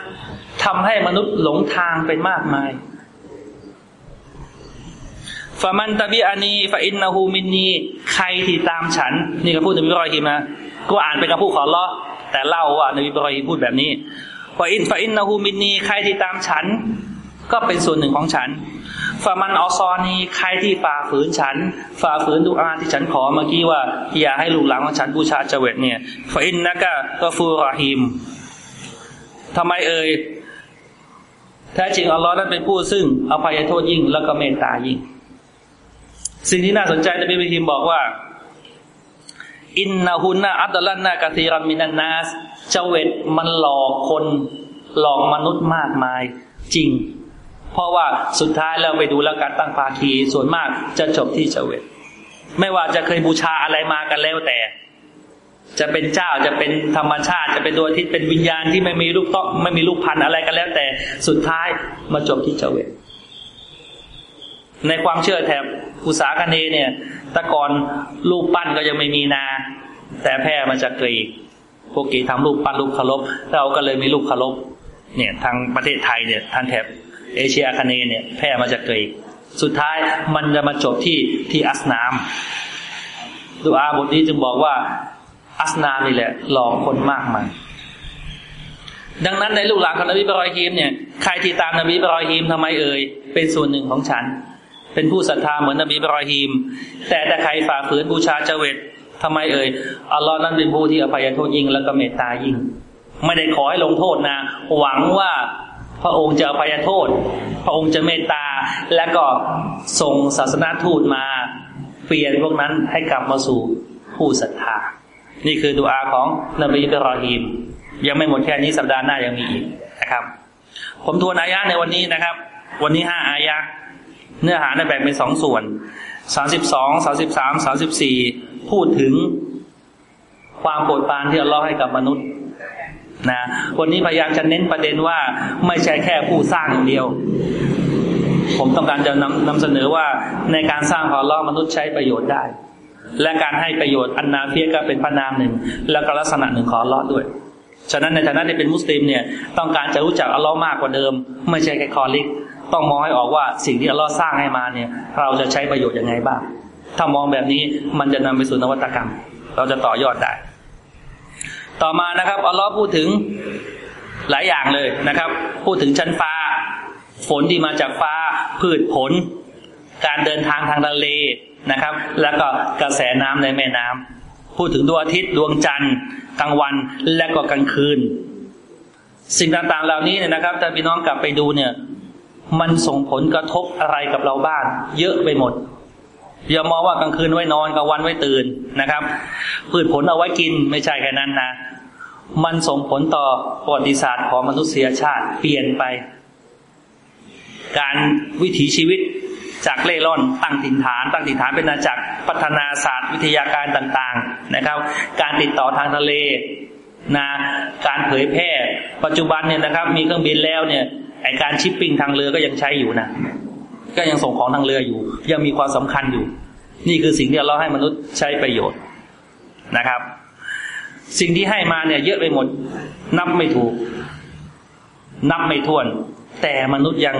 Speaker 1: ทำให้มนุษย์หลงทางเป็นมากมาย ฟามันตบีอานีฟาอินนาฮูมินนีใครที่ตามฉัน นี่ก็พูดถึงบิรอฮิมนะก็อ่านเป็นคำพูดของลอแต่เล่าว่านบีบิรอฮิมพูดแบบนี้ฟาอินฟาอินนาฮูมินนีใครที่ตามฉัน ก็เป็นส่วนหนึ่งของฉันฟามันออซอนีใครที่ฝ่าฝืนฉันฝ่าฝืนดุอาที่ฉันขอเมื่อกี้ว่า อย่าให้ลูกหลานของฉันบูชาเจเวตเนี่ยฟาอินนะกะกฟูรอฮิมทำไมเอ่ยแท้จริงอัลลอฮ์นั้นเป็นผู้ซึ่งอภัยโทษยิ่ง แล้วก็เมตตายิ่ง สิ่งที่น่าสนใจนบีบิฮิมบอกว่า อินนาหุนนาอัตลันนากาตีรันมินันนาสเจเวตมันหลอกคนหลอกมนุษย์มากมายจริง เพราะว่าสุดท้ายเราไปดูแล้วการตั้งภาคีส่วนมากจะจบที่เจวิตไม่ว่าจะเคยบูชาอะไรมากันแล้วแต่ จะเป็นเจ้าจะเป็นธรรมชาติ จะเป็นดวงอาทิตย์เป็นวิญญาณที่ไม่มีลูกต้องไม่มีลูกพันธ์อะไรกันแล้วแต่ สุดท้ายมาจบที่เจวิต ในความเชื่อแถบอุษาคเนเนี่ยแต่ก่อนรูปปั้นก็ยังไม่มีนา แต่แพร่มาจากกรีก พวกกรีกทำรูปปั้นรูปคารพเราก็เลยมีรูปคารพเนี่ยทางประเทศไทยเนี่ยทางแถบเอเชียอาคเนเนี่ยแพร่มาจากกรีก สุดท้ายมันจะมาจบที่ที่อัสนามดูอาบทนี้จึงบอกว่า อัสนามนี่แหละหลอกคนมากมายดังนั้นในลูกหลานของนบีบรอยฮีมเนี่ยใครที่ตามนบีบรอยฮีมทำไมเอ่ยเป็นส่วนหนึ่งของฉัน เป็นผู้ศรัทธาเหมือนนบีบรอฮีม แต่ถ้าใครฝ่าฝืนบูชาเจเวตทำไมเอ่ยอัลลอฮ์นั้นเป็นผู้ที่อภัยโทษยิ่งแล้วก็เมตตายิ่ง ไม่ได้ขอให้ลงโทษนะ หวังว่าพระองค์จะอภัยโทษ พระองค์จะเมตตา และก็ส่งศาสนาทูตมา เปลี่ยนพวกนั้นให้กลับมาสู่ผู้ศรัทธา นี่คือดุอาของนบีบรอฮีม ยังไม่หมดแค่นี้สัปดาห์หน้ายังมีอีกนะครับ ผมทวนอายะในวันนี้นะครับ วันนี้ห้าอายะ เนื้อหาได้แบ่งเป็นสองส่วนสามสิบสองสาสิบสามสาสิบสี่พูดถึงความโปรดปรานที่อัลลอฮ์ให้กับมนุษย์นะวันนี้พยายามจะเน้นประเด็นว่าไม่ใช่แค่ผู้สร้างอย่างเดียว ผมต้องการจะนำนำเสนอว่าในการสร้างของล้อมนุษย์ใช้ประโยชน์ได้ และการให้ประโยชน์อันนาเฟียก็เป็นพระนามหนึ่ง แล้วก็ลักษณะหนึ่งของล้อด้วย ฉะนั้นในฐานะที่เป็นมุสลิมเนี่ยต้องการจะรู้จักอัลลอฮ์มากกว่าเดิม ไม่ใช่แค่คอลิก ต้องมองให้ออกว่าสิ่งที่อัลลอฮ์สร้างให้มาเนี่ย เราจะใช้ประโยชน์ยังไงบ้าง ถ้ามองแบบนี้มันจะนำไปสู่นวัตกรรม เราจะต่อยอดได้ ต่อมานะครับอัลลอฮ์พูดถึงหลายอย่างเลยนะครับ พูดถึงชั้นฟ้า ฝนที่มาจากฟ้า พืชผล การเดินทางทางทะเลนะครับ แล้วก็กระแสน้ำในแม่น้ำพูดถึงดวงอาทิตย์ดวงจันทร์กลางวันและก็กลางคืน สิ่งต่างๆเหล่านี้เนี่ยนะครับถ้าพี่น้องกลับไปดูเนี่ย มันส่งผลกระทบอะไรกับเราบ้างเยอะไปหมด อย่ามองว่ากลางคืนไว้นอนกลางวันไว้ตื่นนะครับ พืชผลเอาไว้กินไม่ใช่แค่นั้นนะ มันส่งผลต่อประวัติศาสตร์ของมนุษยชาติเปลี่ยนไป การวิถีชีวิตจากเล่ร่อนตั้งถิ่นฐาน ตั้งถิ่นฐานเป็นอาจักรพัฒนาศาสตร์วิทยาการต่างๆนะครับ การติดต่อทางทะเลนะการเผยแพร่ ปัจจุบันเนี่ยนะครับ มีเครื่องบินแล้วเนี่ย ไอการชิปปิ้งทางเรือก็ยังใช้อยู่นะ ก็ยังส่งของทางเรืออยู่ ยังมีความสำคัญอยู่ นี่คือสิ่งที่เราให้มนุษย์ใช้ประโยชน์นะครับ สิ่งที่ให้มาเนี่ย เยอะไปหมด นับไม่ถูก นับไม่ถ้วน แต่มนุษย์ยัง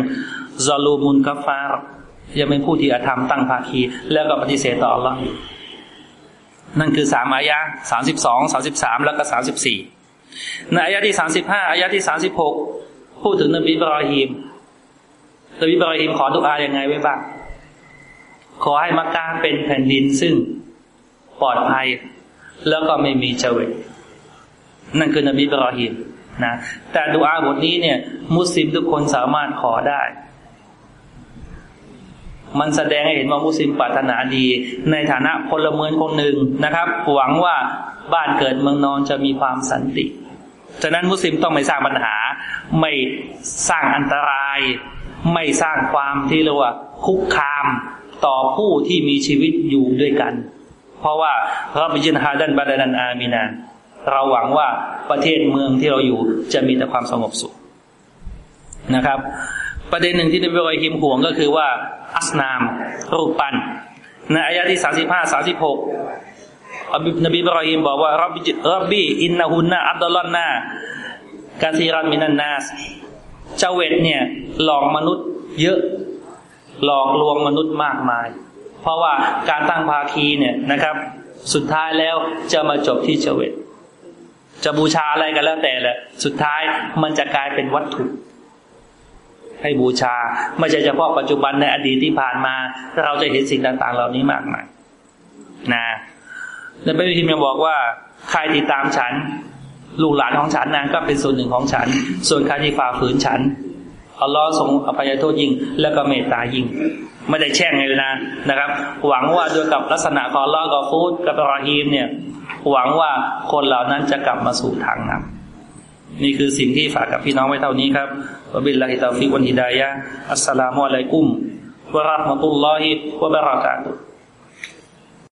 Speaker 1: ซาลูมุนกัฟฟาร์ยังเป็นผู้ที่อาธรรมตั้งภาคี แล้วก็ปฏิเสธต่อ Allah นั่นคือสามอายะสามสิบสองสาสิบสามแล้วก็สามสิบสี่ในอายะที่สามสิบห้าอายะที่สามสิบหก พูดถึงนบีบรอฮีมนบีบรอฮีมขอดุอาอย่างไงไว้บ้าง ขอให้มักกะเป็นแผ่นดินซึ่งปลอดภัย แล้วก็ไม่มีเจวิตนั่นคือนบีบรอฮีมนะแต่ดุอาบทนี้เนี่ย มุสลิมทุกคนสามารถขอได้ มันแสดงให้เห็นว่ามุสลิมปรารถนาดี ในฐานะพลเมืองคนหนึ่งนะครับ หวังว่าบ้านเกิดเมืองนอนจะมีความสันติ ฉะนั้นมุสลิมต้องไม่สร้างปัญหา ไม่สร้างอันตราย ไม่สร้างความที่เรียกว่าคุกคามต่อผู้ที่มีชีวิตอยู่ด้วยกัน เพราะว่าเราไปยินฮาดันบาดานันอามีนานเราหวังว่าประเทศเมืองที่เราอยู่จะมีแต่ความสงบสุขนะครับ ประเด็นหนึ่งที่นบีรอยฮิมห่วงก็คือว่า อัสนาม รูปปั้นในอายะที่สามสิบห้าสามสิบหกนบีบรอฮิมบอกว่ารับบิรับบีอินนาฮุนนาอับดุลลอนนา กาซีรันมินันนาสเจ้าเวทเนี่ยหลอกมนุษย์เยอะ หลอกลวงมนุษย์มากมาย เพราะว่าการตั้งภาคีเนี่ยนะครับ สุดท้ายแล้วจะมาจบที่เจเวตจะบูชาอะไรกันแล้วแต่แหละ สุดท้ายมันจะกลายเป็นวัตถุ ให้บูชา ไม่ใช่เฉพาะปัจจุบันในอดีตที่ผ่านมา เราจะเห็นสิ่งต่าง ๆ เหล่านี้มากมายนะในพระพิมยังบอกว่า ใครติดตามฉัน ลูกหลานของฉันนะก็เป็นส่วนหนึ่งของฉัน ส่วนใครที่ฝ่าฝืนฉันอัลลอฮ์ทรงอภัยโทษยิ่ง แล้วก็เมตตายิ่ง ไม่ได้แช่งเลยนะนะครับ หวังว่าด้วยกับลักษณะของอัลลอฮ์กับฟูดกับรอฮีมเนี่ย หวังว่าคนเหล่านั้นจะกลับมาสู่ทางนำนี่คือสิ่งที่ฝากกับพี่น้องไว้เท่านี้ครับวบิลลาฮิตาฟิกวันฮิดายะอัสสลามุอะลัยกุมวะราะห์มะตุลลอฮิวะบะเราะกาตุฮ์